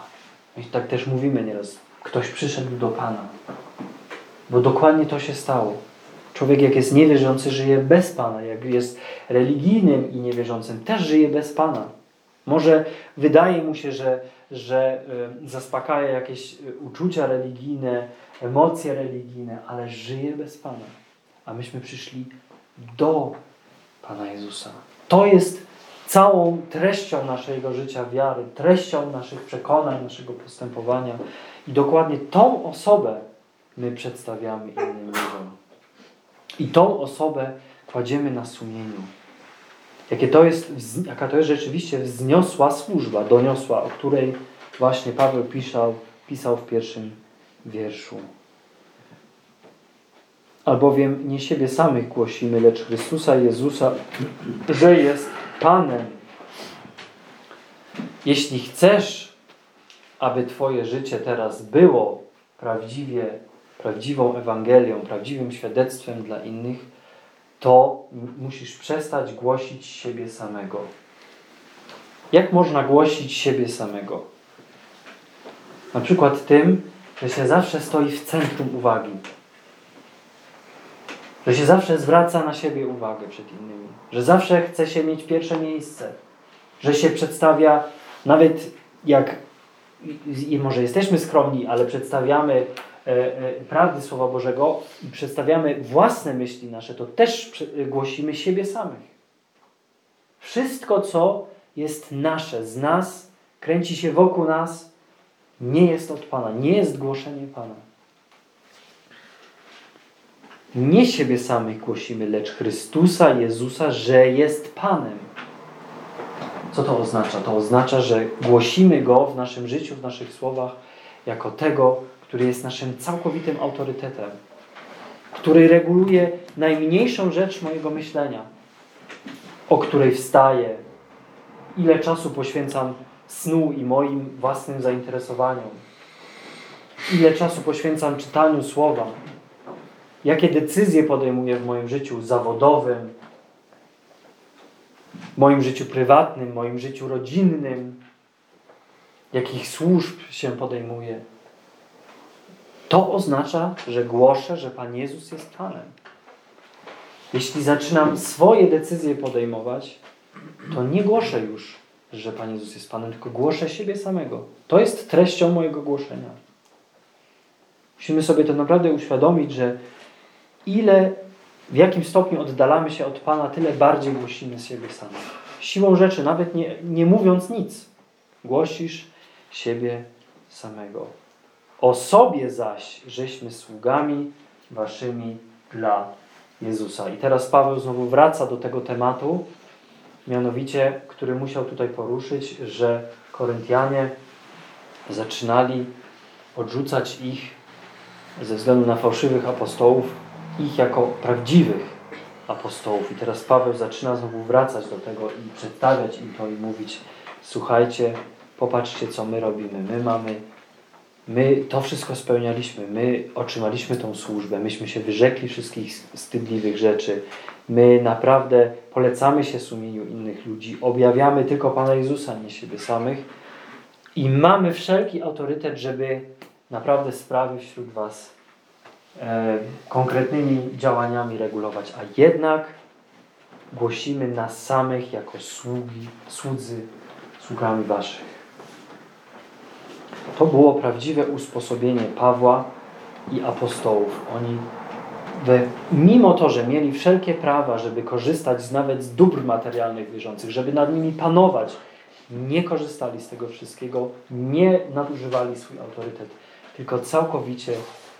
I tak też mówimy nieraz. Ktoś przyszedł do Pana. Bo dokładnie to się stało. Człowiek, jak jest niewierzący, żyje bez Pana. Jak jest religijnym i niewierzącym, też żyje bez Pana. Może wydaje mu się, że, że y, zaspokaja jakieś y, uczucia religijne, emocje religijne, ale żyje bez Pana. A myśmy przyszli do Pana Jezusa. To jest całą treścią naszego życia wiary, treścią naszych przekonań, naszego postępowania. I dokładnie tą osobę my przedstawiamy innym ludziom. I tą osobę kładziemy na sumieniu. Jakie to jest, jaka to jest rzeczywiście wzniosła służba, doniosła, o której właśnie Paweł pisał, pisał w pierwszym wierszu. Albowiem nie siebie samych głosimy, lecz Chrystusa Jezusa, że jest Panem. Jeśli chcesz, aby Twoje życie teraz było prawdziwie, prawdziwą Ewangelią, prawdziwym świadectwem dla innych, to musisz przestać głosić siebie samego. Jak można głosić siebie samego? Na przykład tym, że się zawsze stoi w centrum uwagi. Że się zawsze zwraca na siebie uwagę przed innymi. Że zawsze chce się mieć pierwsze miejsce. Że się przedstawia, nawet jak i może jesteśmy skromni, ale przedstawiamy e, e, prawdy Słowa Bożego i przedstawiamy własne myśli nasze, to też głosimy siebie samych. Wszystko, co jest nasze, z nas, kręci się wokół nas, nie jest od Pana, nie jest głoszenie Pana. Nie siebie samych głosimy, lecz Chrystusa, Jezusa, że jest Panem. Co to oznacza? To oznacza, że głosimy Go w naszym życiu, w naszych słowach, jako tego, który jest naszym całkowitym autorytetem, który reguluje najmniejszą rzecz mojego myślenia, o której wstaję, ile czasu poświęcam snu i moim własnym zainteresowaniom, ile czasu poświęcam czytaniu słowa, jakie decyzje podejmuję w moim życiu zawodowym, moim życiu prywatnym, moim życiu rodzinnym, jakich służb się podejmuję. To oznacza, że głoszę, że Pan Jezus jest Panem. Jeśli zaczynam swoje decyzje podejmować, to nie głoszę już, że Pan Jezus jest Panem, tylko głoszę siebie samego. To jest treścią mojego głoszenia. Musimy sobie to naprawdę uświadomić, że ile, w jakim stopniu oddalamy się od Pana, tyle bardziej głosimy siebie samych. Siłą rzeczy, nawet nie, nie mówiąc nic, głosisz siebie samego. O sobie zaś, żeśmy sługami waszymi dla Jezusa. I teraz Paweł znowu wraca do tego tematu, mianowicie, który musiał tutaj poruszyć, że Koryntianie zaczynali odrzucać ich ze względu na fałszywych apostołów, ich jako prawdziwych apostołów. I teraz Paweł zaczyna znowu wracać do tego i przedstawiać im to i mówić słuchajcie, popatrzcie co my robimy. My mamy, my to wszystko spełnialiśmy. My otrzymaliśmy tą służbę. Myśmy się wyrzekli wszystkich wstydliwych rzeczy. My naprawdę polecamy się sumieniu innych ludzi. Objawiamy tylko Pana Jezusa, nie siebie samych. I mamy wszelki autorytet, żeby naprawdę sprawy wśród Was konkretnymi działaniami regulować. A jednak głosimy nas samych jako sługi, słudzy, sługami Waszych. To było prawdziwe usposobienie Pawła i apostołów. Oni mimo to, że mieli wszelkie prawa, żeby korzystać z nawet z dóbr materialnych wierzących, żeby nad nimi panować, nie korzystali z tego wszystkiego, nie nadużywali swój autorytet, tylko całkowicie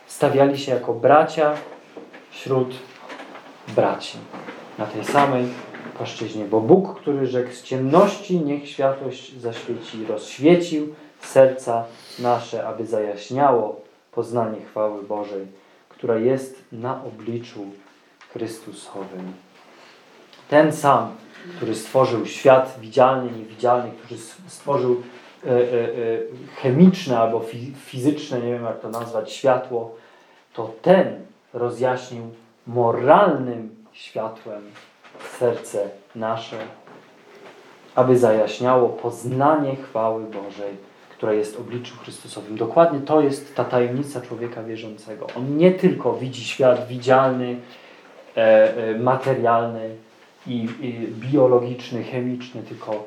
stawiali się jako bracia wśród braci na tej samej płaszczyźnie. Bo Bóg, który rzekł z ciemności, niech światłość zaświeci, rozświecił serca nasze, aby zajaśniało poznanie chwały Bożej która jest na obliczu Chrystusowym. Ten sam, który stworzył świat widzialny, niewidzialny, który stworzył chemiczne albo fizyczne, nie wiem jak to nazwać, światło, to ten rozjaśnił moralnym światłem serce nasze, aby zajaśniało poznanie chwały Bożej która jest obliczu Chrystusowym. Dokładnie to jest ta tajemnica człowieka wierzącego. On nie tylko widzi świat widzialny, e, e, materialny i biologiczny, chemiczny, tylko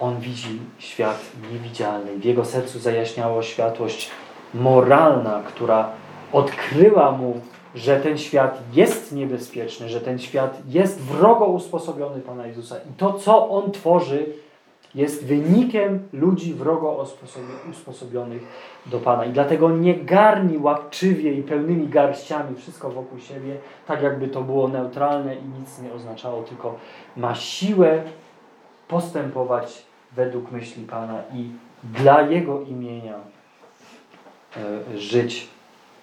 on widzi świat niewidzialny. W jego sercu zajaśniała światłość moralna, która odkryła mu, że ten świat jest niebezpieczny, że ten świat jest wrogo usposobiony Pana Jezusa i to, co On tworzy, jest wynikiem ludzi wrogo usposobionych do Pana. I dlatego nie garni łapczywie i pełnymi garściami wszystko wokół siebie, tak jakby to było neutralne i nic nie oznaczało, tylko ma siłę postępować według myśli Pana i dla Jego imienia e, żyć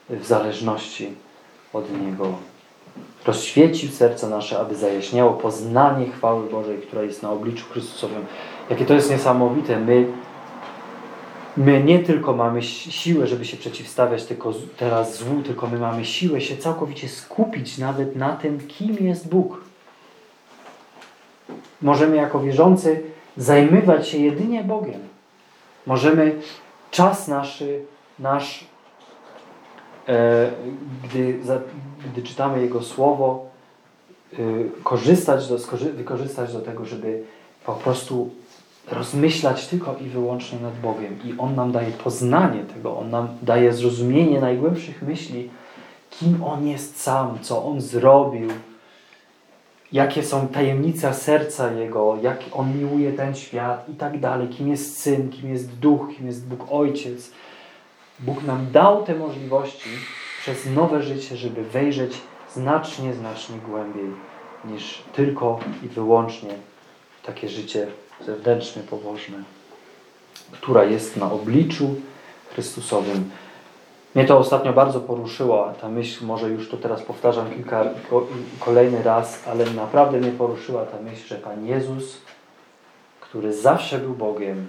w zależności od Niego. Rozświecił serce nasze, aby zajaśniało poznanie chwały Bożej, która jest na obliczu Chrystusowym. Jakie to jest niesamowite. My, my nie tylko mamy siłę, żeby się przeciwstawiać tylko teraz złu, tylko my mamy siłę się całkowicie skupić nawet na tym, kim jest Bóg. Możemy jako wierzący zajmować się jedynie Bogiem. Możemy czas nasz, nasz e, gdy, za, gdy czytamy Jego Słowo, e, korzystać do, wykorzystać do tego, żeby po prostu rozmyślać tylko i wyłącznie nad Bogiem. I On nam daje poznanie tego, On nam daje zrozumienie najgłębszych myśli, kim On jest sam, co On zrobił, jakie są tajemnice serca Jego, jak On miłuje ten świat i tak dalej, kim jest Syn, kim jest Duch, kim jest Bóg Ojciec. Bóg nam dał te możliwości przez nowe życie, żeby wejrzeć znacznie, znacznie głębiej niż tylko i wyłącznie takie życie zewnętrzne, pobożne, która jest na obliczu Chrystusowym. Mnie to ostatnio bardzo poruszyła ta myśl, może już to teraz powtarzam kilka, kolejny raz, ale naprawdę mnie poruszyła ta myśl, że Pan Jezus, który zawsze był Bogiem,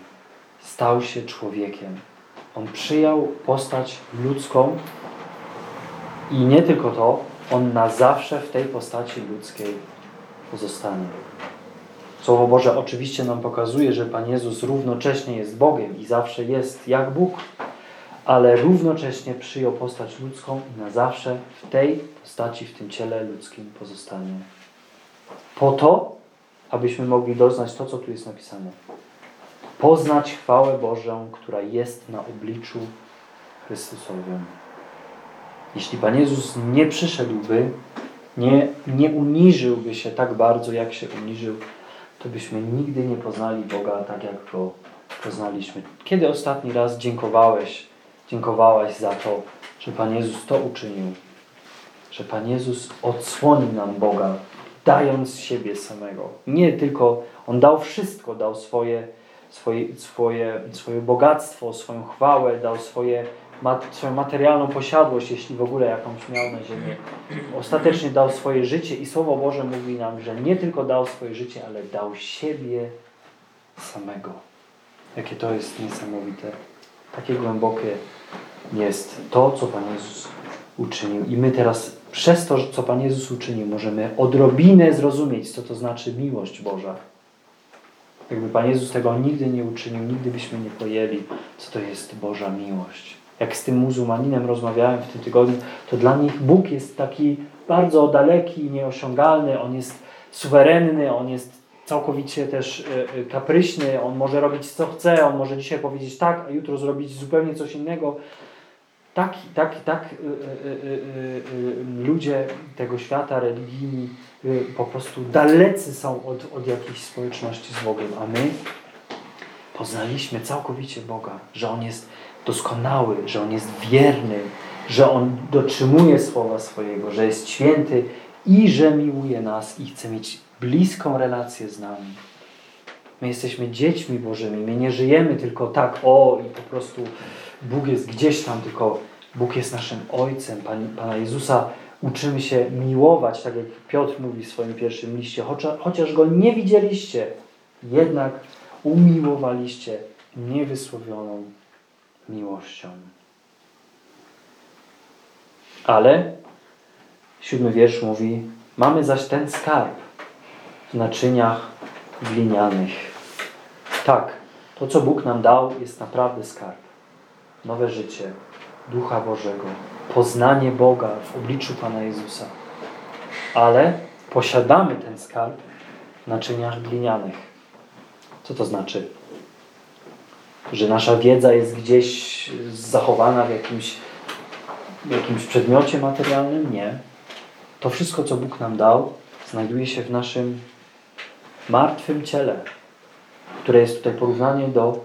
stał się człowiekiem. On przyjął postać ludzką i nie tylko to, On na zawsze w tej postaci ludzkiej pozostanie. Słowo Boże oczywiście nam pokazuje, że Pan Jezus równocześnie jest Bogiem i zawsze jest jak Bóg, ale równocześnie przyjął postać ludzką i na zawsze w tej postaci, w tym ciele ludzkim pozostanie. Po to, abyśmy mogli doznać to, co tu jest napisane. Poznać chwałę Bożą, która jest na obliczu Chrystusowym. Jeśli Pan Jezus nie przyszedłby, nie, nie uniżyłby się tak bardzo, jak się uniżył, to byśmy nigdy nie poznali Boga tak, jak Go poznaliśmy. Kiedy ostatni raz dziękowałeś, dziękowałaś za to, że Pan Jezus to uczynił? Że Pan Jezus odsłonił nam Boga, dając siebie samego. Nie tylko, On dał wszystko, dał swoje, swoje, swoje, swoje bogactwo, swoją chwałę, dał swoje mat, swoją materialną posiadłość, jeśli w ogóle jakąś miał na ziemi. Ostatecznie dał swoje życie i Słowo Boże mówi nam, że nie tylko dał swoje życie, ale dał siebie samego. Jakie to jest niesamowite. Takie głębokie jest to, co Pan Jezus uczynił. I my teraz przez to, co Pan Jezus uczynił, możemy odrobinę zrozumieć, co to znaczy miłość Boża. Jakby Pan Jezus tego nigdy nie uczynił, nigdy byśmy nie pojęli, co to jest Boża miłość jak z tym muzułmaninem rozmawiałem w tym tygodniu, to dla nich Bóg jest taki bardzo daleki, nieosiągalny, On jest suwerenny, On jest całkowicie też e, e, kapryśny, On może robić co chce, On może dzisiaj powiedzieć tak, a jutro zrobić zupełnie coś innego. Tak, tak, tak e, ludzie tego świata religijni po prostu dalecy są od, od jakiejś społeczności z Bogiem, a my poznaliśmy całkowicie Boga, że On jest doskonały, że On jest wierny, że On dotrzymuje słowa swojego, że jest święty i że miłuje nas i chce mieć bliską relację z nami. My jesteśmy dziećmi Bożymi, my nie żyjemy tylko tak, o i po prostu Bóg jest gdzieś tam, tylko Bóg jest naszym Ojcem. Pan, Pana Jezusa uczymy się miłować, tak jak Piotr mówi w swoim pierwszym liście, chociaż Go nie widzieliście, jednak umiłowaliście niewysłowioną miłością. Ale siódmy wiersz mówi, mamy zaś ten skarb w naczyniach glinianych. Tak, to co Bóg nam dał jest naprawdę skarb. Nowe życie, Ducha Bożego, poznanie Boga w obliczu Pana Jezusa. Ale posiadamy ten skarb w naczyniach glinianych. Co to znaczy? że nasza wiedza jest gdzieś zachowana w jakimś w jakimś przedmiocie materialnym? Nie. To wszystko, co Bóg nam dał, znajduje się w naszym martwym ciele, które jest tutaj porównanie do,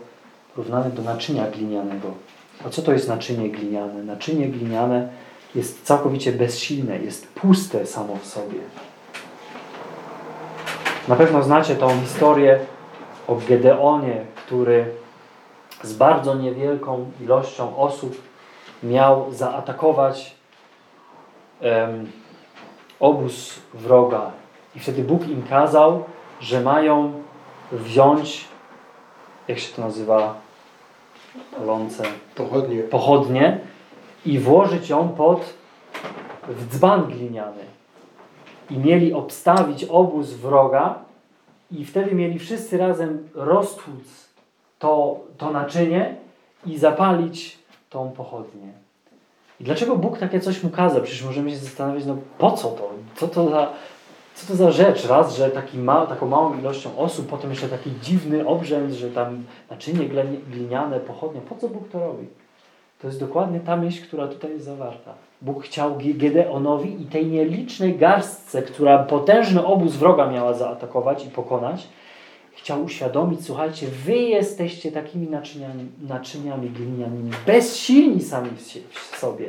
porównane do naczynia glinianego. A co to jest naczynie gliniane? Naczynie gliniane jest całkowicie bezsilne, jest puste samo w sobie. Na pewno znacie tą historię o Gedeonie, który z bardzo niewielką ilością osób miał zaatakować um, obóz wroga. I wtedy Bóg im kazał, że mają wziąć, jak się to nazywa, palące Pochodnie. pochodnie i włożyć ją pod w dzban gliniany. I mieli obstawić obóz wroga i wtedy mieli wszyscy razem roztłuc to, to naczynie i zapalić tą pochodnię. I dlaczego Bóg takie coś mu kazał? Przecież możemy się zastanawiać, no po co to? Co to za, co to za rzecz? Raz, że taki ma, taką małą ilością osób, potem jeszcze taki dziwny obrzęd, że tam naczynie gliniane, pochodnie. Po co Bóg to robi? To jest dokładnie ta myśl, która tutaj jest zawarta. Bóg chciał Gedeonowi i tej nielicznej garstce, która potężny obóz wroga miała zaatakować i pokonać, chciał uświadomić, słuchajcie, wy jesteście takimi naczyniami, naczyniami glinianymi, bezsilni sami w sobie.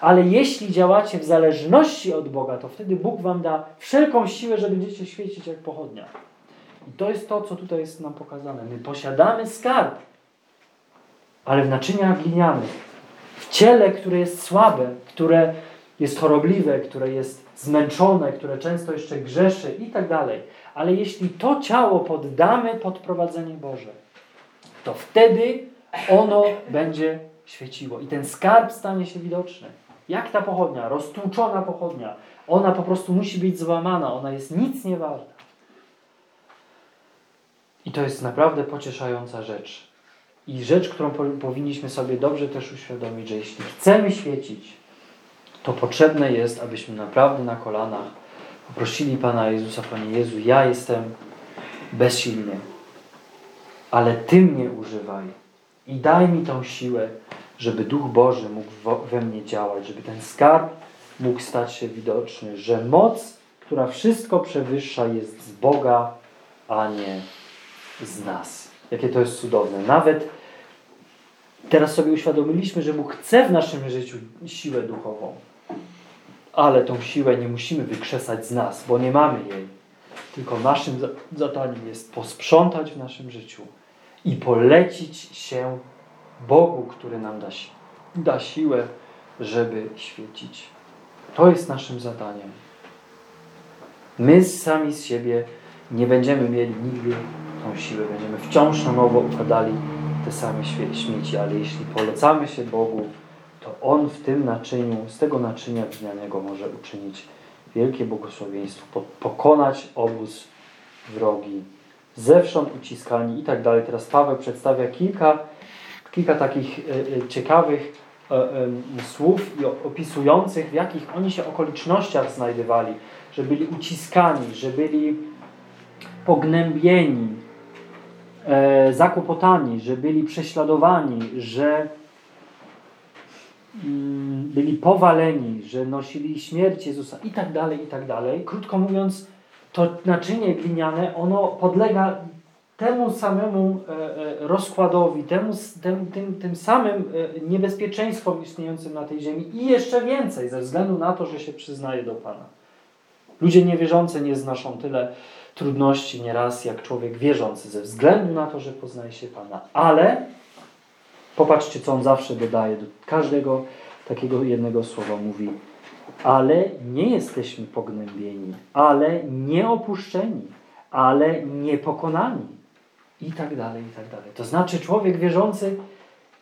Ale jeśli działacie w zależności od Boga, to wtedy Bóg wam da wszelką siłę, że będziecie świecić jak pochodnia. I to jest to, co tutaj jest nam pokazane. My posiadamy skarb, ale w naczyniach glinianych w ciele, które jest słabe, które jest chorobliwe, które jest zmęczone, które często jeszcze grzeszy i tak dalej. Ale jeśli to ciało poddamy pod prowadzenie Boże, to wtedy ono będzie świeciło i ten skarb stanie się widoczny. Jak ta pochodnia, roztłuczona pochodnia, ona po prostu musi być złamana, ona jest nic nie warta. I to jest naprawdę pocieszająca rzecz. I rzecz, którą powinniśmy sobie dobrze też uświadomić, że jeśli chcemy świecić, to potrzebne jest, abyśmy naprawdę na kolanach poprosili Pana Jezusa, Panie Jezu, ja jestem bezsilny, ale Ty mnie używaj i daj mi tą siłę, żeby Duch Boży mógł we mnie działać, żeby ten skarb mógł stać się widoczny, że moc, która wszystko przewyższa, jest z Boga, a nie z nas. Jakie to jest cudowne. Nawet teraz sobie uświadomiliśmy, że Bóg chce w naszym życiu siłę duchową. Ale tą siłę nie musimy wykrzesać z nas, bo nie mamy jej. Tylko naszym zadaniem jest posprzątać w naszym życiu i polecić się Bogu, który nam da, da siłę, żeby świecić. To jest naszym zadaniem. My sami z siebie nie będziemy mieli nigdy tą siłę. Będziemy wciąż na nowo układali te same śmieci, ale jeśli polecamy się Bogu, to On w tym naczyniu, z tego naczynia glinianego może uczynić wielkie błogosławieństwo, pokonać obóz wrogi, zewsząd uciskani i tak dalej. Teraz Paweł przedstawia kilka, kilka takich e, e, ciekawych e, słów opisujących, w jakich oni się okolicznościach znajdowali, że byli uciskani, że byli pognębieni, zakłopotani, że byli prześladowani, że byli powaleni, że nosili śmierć Jezusa i tak dalej, i tak dalej. Krótko mówiąc, to naczynie gliniane, ono podlega temu samemu e, e, rozkładowi, temu, tym, tym, tym samym e, niebezpieczeństwom istniejącym na tej ziemi i jeszcze więcej, ze względu na to, że się przyznaje do Pana. Ludzie niewierzący nie znoszą tyle trudności nieraz jak człowiek wierzący ze względu na to, że poznaje się Pana. Ale popatrzcie, co on zawsze dodaje do każdego takiego jednego słowa. Mówi, ale nie jesteśmy pognębieni, ale nie opuszczeni, ale niepokonani. I tak dalej, i tak dalej. To znaczy człowiek wierzący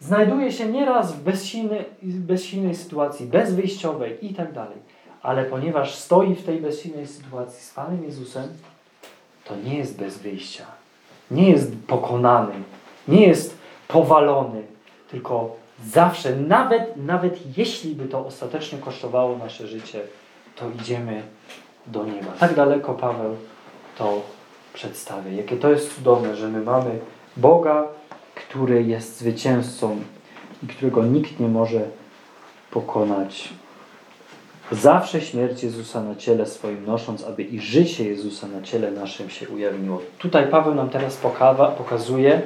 znajduje się nieraz w bezsilnej, bezsilnej sytuacji, bezwyjściowej i tak dalej. Ale ponieważ stoi w tej bezsilnej sytuacji z Panem Jezusem, to nie jest bez wyjścia. Nie jest pokonany, nie jest powalony, tylko zawsze, nawet, nawet jeśli by to ostatecznie kosztowało nasze życie, to idziemy do nieba. Tak daleko Paweł to przedstawia. Jakie to jest cudowne, że my mamy Boga, który jest zwycięzcą i którego nikt nie może pokonać. Zawsze śmierć Jezusa na ciele swoim nosząc, aby i życie Jezusa na ciele naszym się ujawniło. Tutaj Paweł nam teraz pokazuje,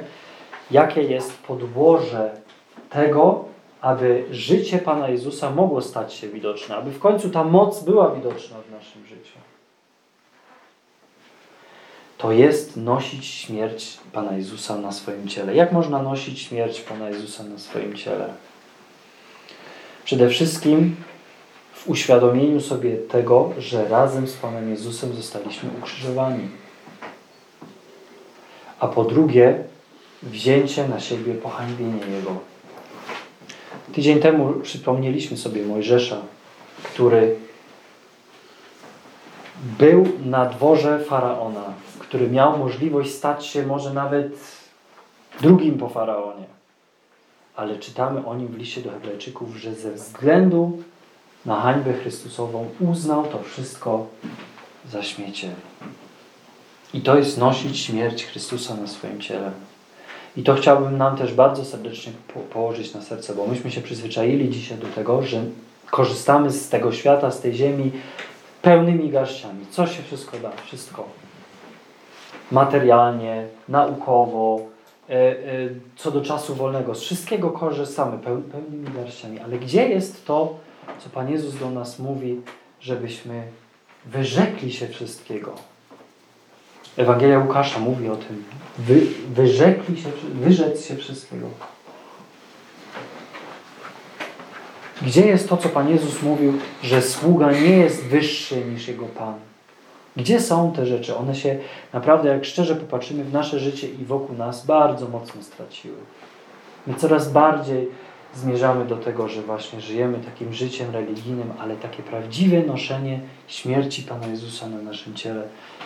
jakie jest podłoże tego, aby życie Pana Jezusa mogło stać się widoczne, aby w końcu ta moc była widoczna w naszym życiu. To jest nosić śmierć Pana Jezusa na swoim ciele. Jak można nosić śmierć Pana Jezusa na swoim ciele? Przede wszystkim w uświadomieniu sobie tego, że razem z Panem Jezusem zostaliśmy ukrzyżowani. A po drugie, wzięcie na siebie pohańbienie Jego. Tydzień temu przypomnieliśmy sobie Mojżesza, który był na dworze faraona, który miał możliwość stać się może nawet drugim po faraonie. Ale czytamy o nim w liście do Hebrajczyków, że ze względu na hańbę Chrystusową uznał to wszystko za śmiecie. I to jest nosić śmierć Chrystusa na swoim ciele. I to chciałbym nam też bardzo serdecznie po położyć na serce, bo myśmy się przyzwyczaili dzisiaj do tego, że korzystamy z tego świata, z tej ziemi pełnymi garściami. Co się wszystko da? Wszystko. Materialnie, naukowo, e, e, co do czasu wolnego. Z wszystkiego korzystamy peł, pełnymi garściami. Ale gdzie jest to, co Pan Jezus do nas mówi, żebyśmy wyrzekli się wszystkiego? Ewangelia Łukasza mówi o tym. Wy, wyrzekli się, wyrzec się wszystkiego. Gdzie jest to, co Pan Jezus mówił, że sługa nie jest wyższy niż jego Pan? Gdzie są te rzeczy? One się naprawdę, jak szczerze popatrzymy w nasze życie i wokół nas, bardzo mocno straciły. My coraz bardziej zmierzamy do tego, że właśnie żyjemy takim życiem religijnym, ale takie prawdziwe noszenie śmierci Pana Jezusa na naszym ciele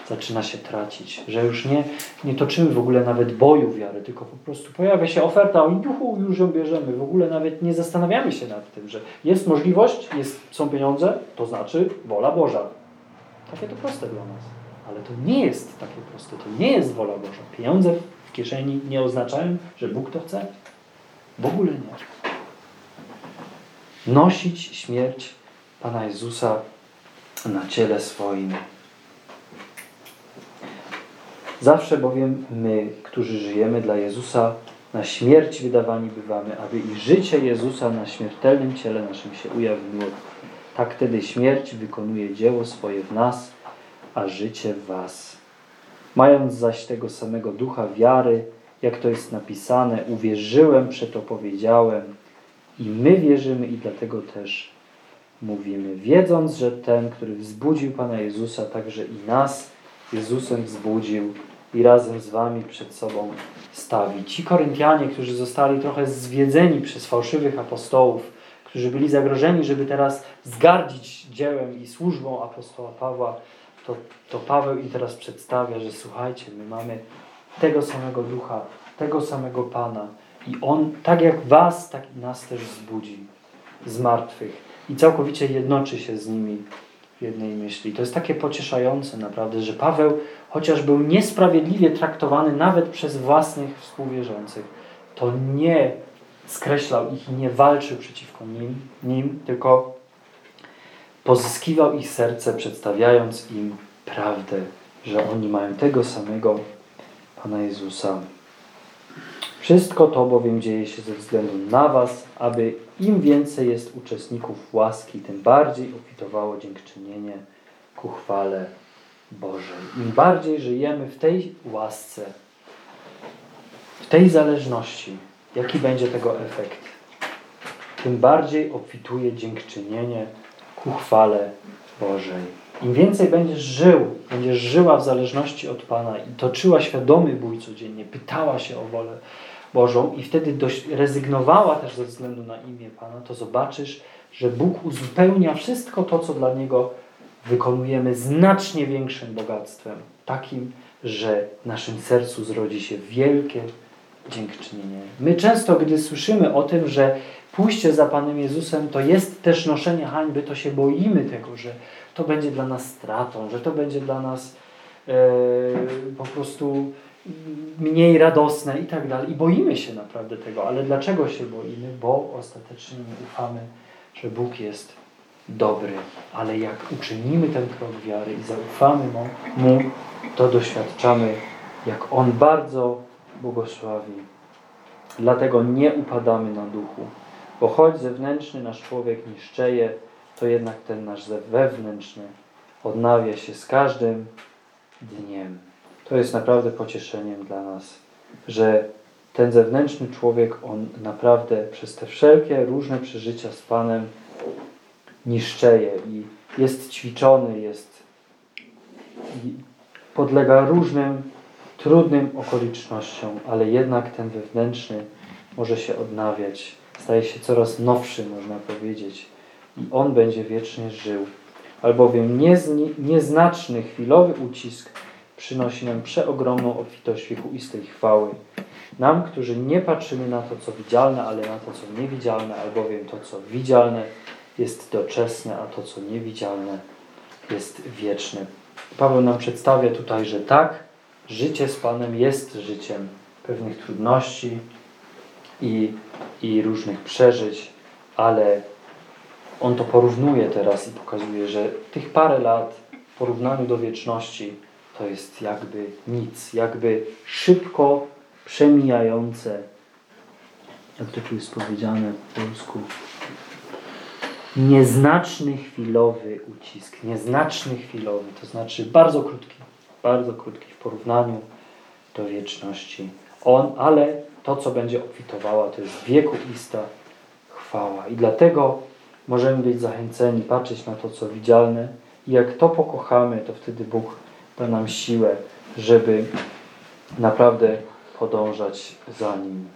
zaczyna się tracić. Że już nie, nie toczymy w ogóle nawet boju wiary, tylko po prostu pojawia się oferta i duchu już ją bierzemy. W ogóle nawet nie zastanawiamy się nad tym, że jest możliwość, jest, są pieniądze, to znaczy wola Boża. Takie to proste dla nas. Ale to nie jest takie proste. To nie jest wola Boża. Pieniądze w kieszeni nie oznaczają, że Bóg to chce. W ogóle nie nosić śmierć Pana Jezusa na ciele swoim. Zawsze bowiem my, którzy żyjemy dla Jezusa, na śmierć wydawani bywamy, aby i życie Jezusa na śmiertelnym ciele naszym się ujawniło. Tak wtedy śmierć wykonuje dzieło swoje w nas, a życie w was. Mając zaś tego samego ducha wiary, jak to jest napisane, uwierzyłem, przeto powiedziałem – i my wierzymy i dlatego też mówimy, wiedząc, że ten, który wzbudził Pana Jezusa, także i nas Jezusem wzbudził i razem z Wami przed sobą stawi. Ci Koryntianie, którzy zostali trochę zwiedzeni przez fałszywych apostołów, którzy byli zagrożeni, żeby teraz zgardzić dziełem i służbą apostoła Pawła, to, to Paweł im teraz przedstawia, że słuchajcie, my mamy tego samego ducha, tego samego Pana, i On, tak jak was, tak i nas też zbudzi z martwych i całkowicie jednoczy się z nimi w jednej myśli. To jest takie pocieszające naprawdę, że Paweł, chociaż był niesprawiedliwie traktowany nawet przez własnych współwierzących, to nie skreślał ich i nie walczył przeciwko nim, nim tylko pozyskiwał ich serce, przedstawiając im prawdę, że oni mają tego samego Pana Jezusa. Wszystko to bowiem dzieje się ze względu na Was, aby im więcej jest uczestników łaski, tym bardziej obfitowało dziękczynienie ku chwale Bożej. Im bardziej żyjemy w tej łasce, w tej zależności, jaki będzie tego efekt, tym bardziej obfituje dziękczynienie ku chwale Bożej. Im więcej będziesz żył, będziesz żyła w zależności od Pana i toczyła świadomy bój codziennie, pytała się o wolę Bożą i wtedy dość rezygnowała też ze względu na imię Pana, to zobaczysz, że Bóg uzupełnia wszystko to, co dla Niego wykonujemy znacznie większym bogactwem. Takim, że w naszym sercu zrodzi się wielkie dziękczynienie. My często, gdy słyszymy o tym, że pójście za Panem Jezusem to jest też noszenie hańby, to się boimy tego, że to będzie dla nas stratą, że to będzie dla nas e, po prostu mniej radosne i tak dalej. I boimy się naprawdę tego. Ale dlaczego się boimy? Bo ostatecznie nie ufamy że Bóg jest dobry, ale jak uczynimy ten krok wiary i zaufamy Mu, mu to doświadczamy, jak On bardzo błogosławi. Dlatego nie upadamy na duchu, bo choć zewnętrzny nasz człowiek niszczeje, to jednak ten nasz wewnętrzny odnawia się z każdym dniem. To jest naprawdę pocieszeniem dla nas, że ten zewnętrzny człowiek, on naprawdę przez te wszelkie różne przeżycia z Panem niszczeje i jest ćwiczony, jest podlega różnym trudnym okolicznościom, ale jednak ten wewnętrzny może się odnawiać, staje się coraz nowszy, można powiedzieć, i on będzie wiecznie żył. Albowiem niezni, nieznaczny, chwilowy ucisk przynosi nam przeogromną obfitość wiekuistej chwały. Nam, którzy nie patrzymy na to, co widzialne, ale na to, co niewidzialne, albowiem to, co widzialne, jest doczesne, a to, co niewidzialne, jest wieczne. Paweł nam przedstawia tutaj, że tak, życie z Panem jest życiem pewnych trudności i, i różnych przeżyć, ale on to porównuje teraz i pokazuje, że tych parę lat w porównaniu do wieczności to jest jakby nic, jakby szybko przemijające, jak to tu jest powiedziane po polsku, nieznaczny chwilowy ucisk, nieznaczny chwilowy, to znaczy bardzo krótki, bardzo krótki w porównaniu do wieczności. On, ale to, co będzie obfitowała, to jest wiekuista chwała. I dlatego możemy być zachęceni, patrzeć na to, co widzialne i jak to pokochamy, to wtedy Bóg da nam siłę, żeby naprawdę podążać za Nim.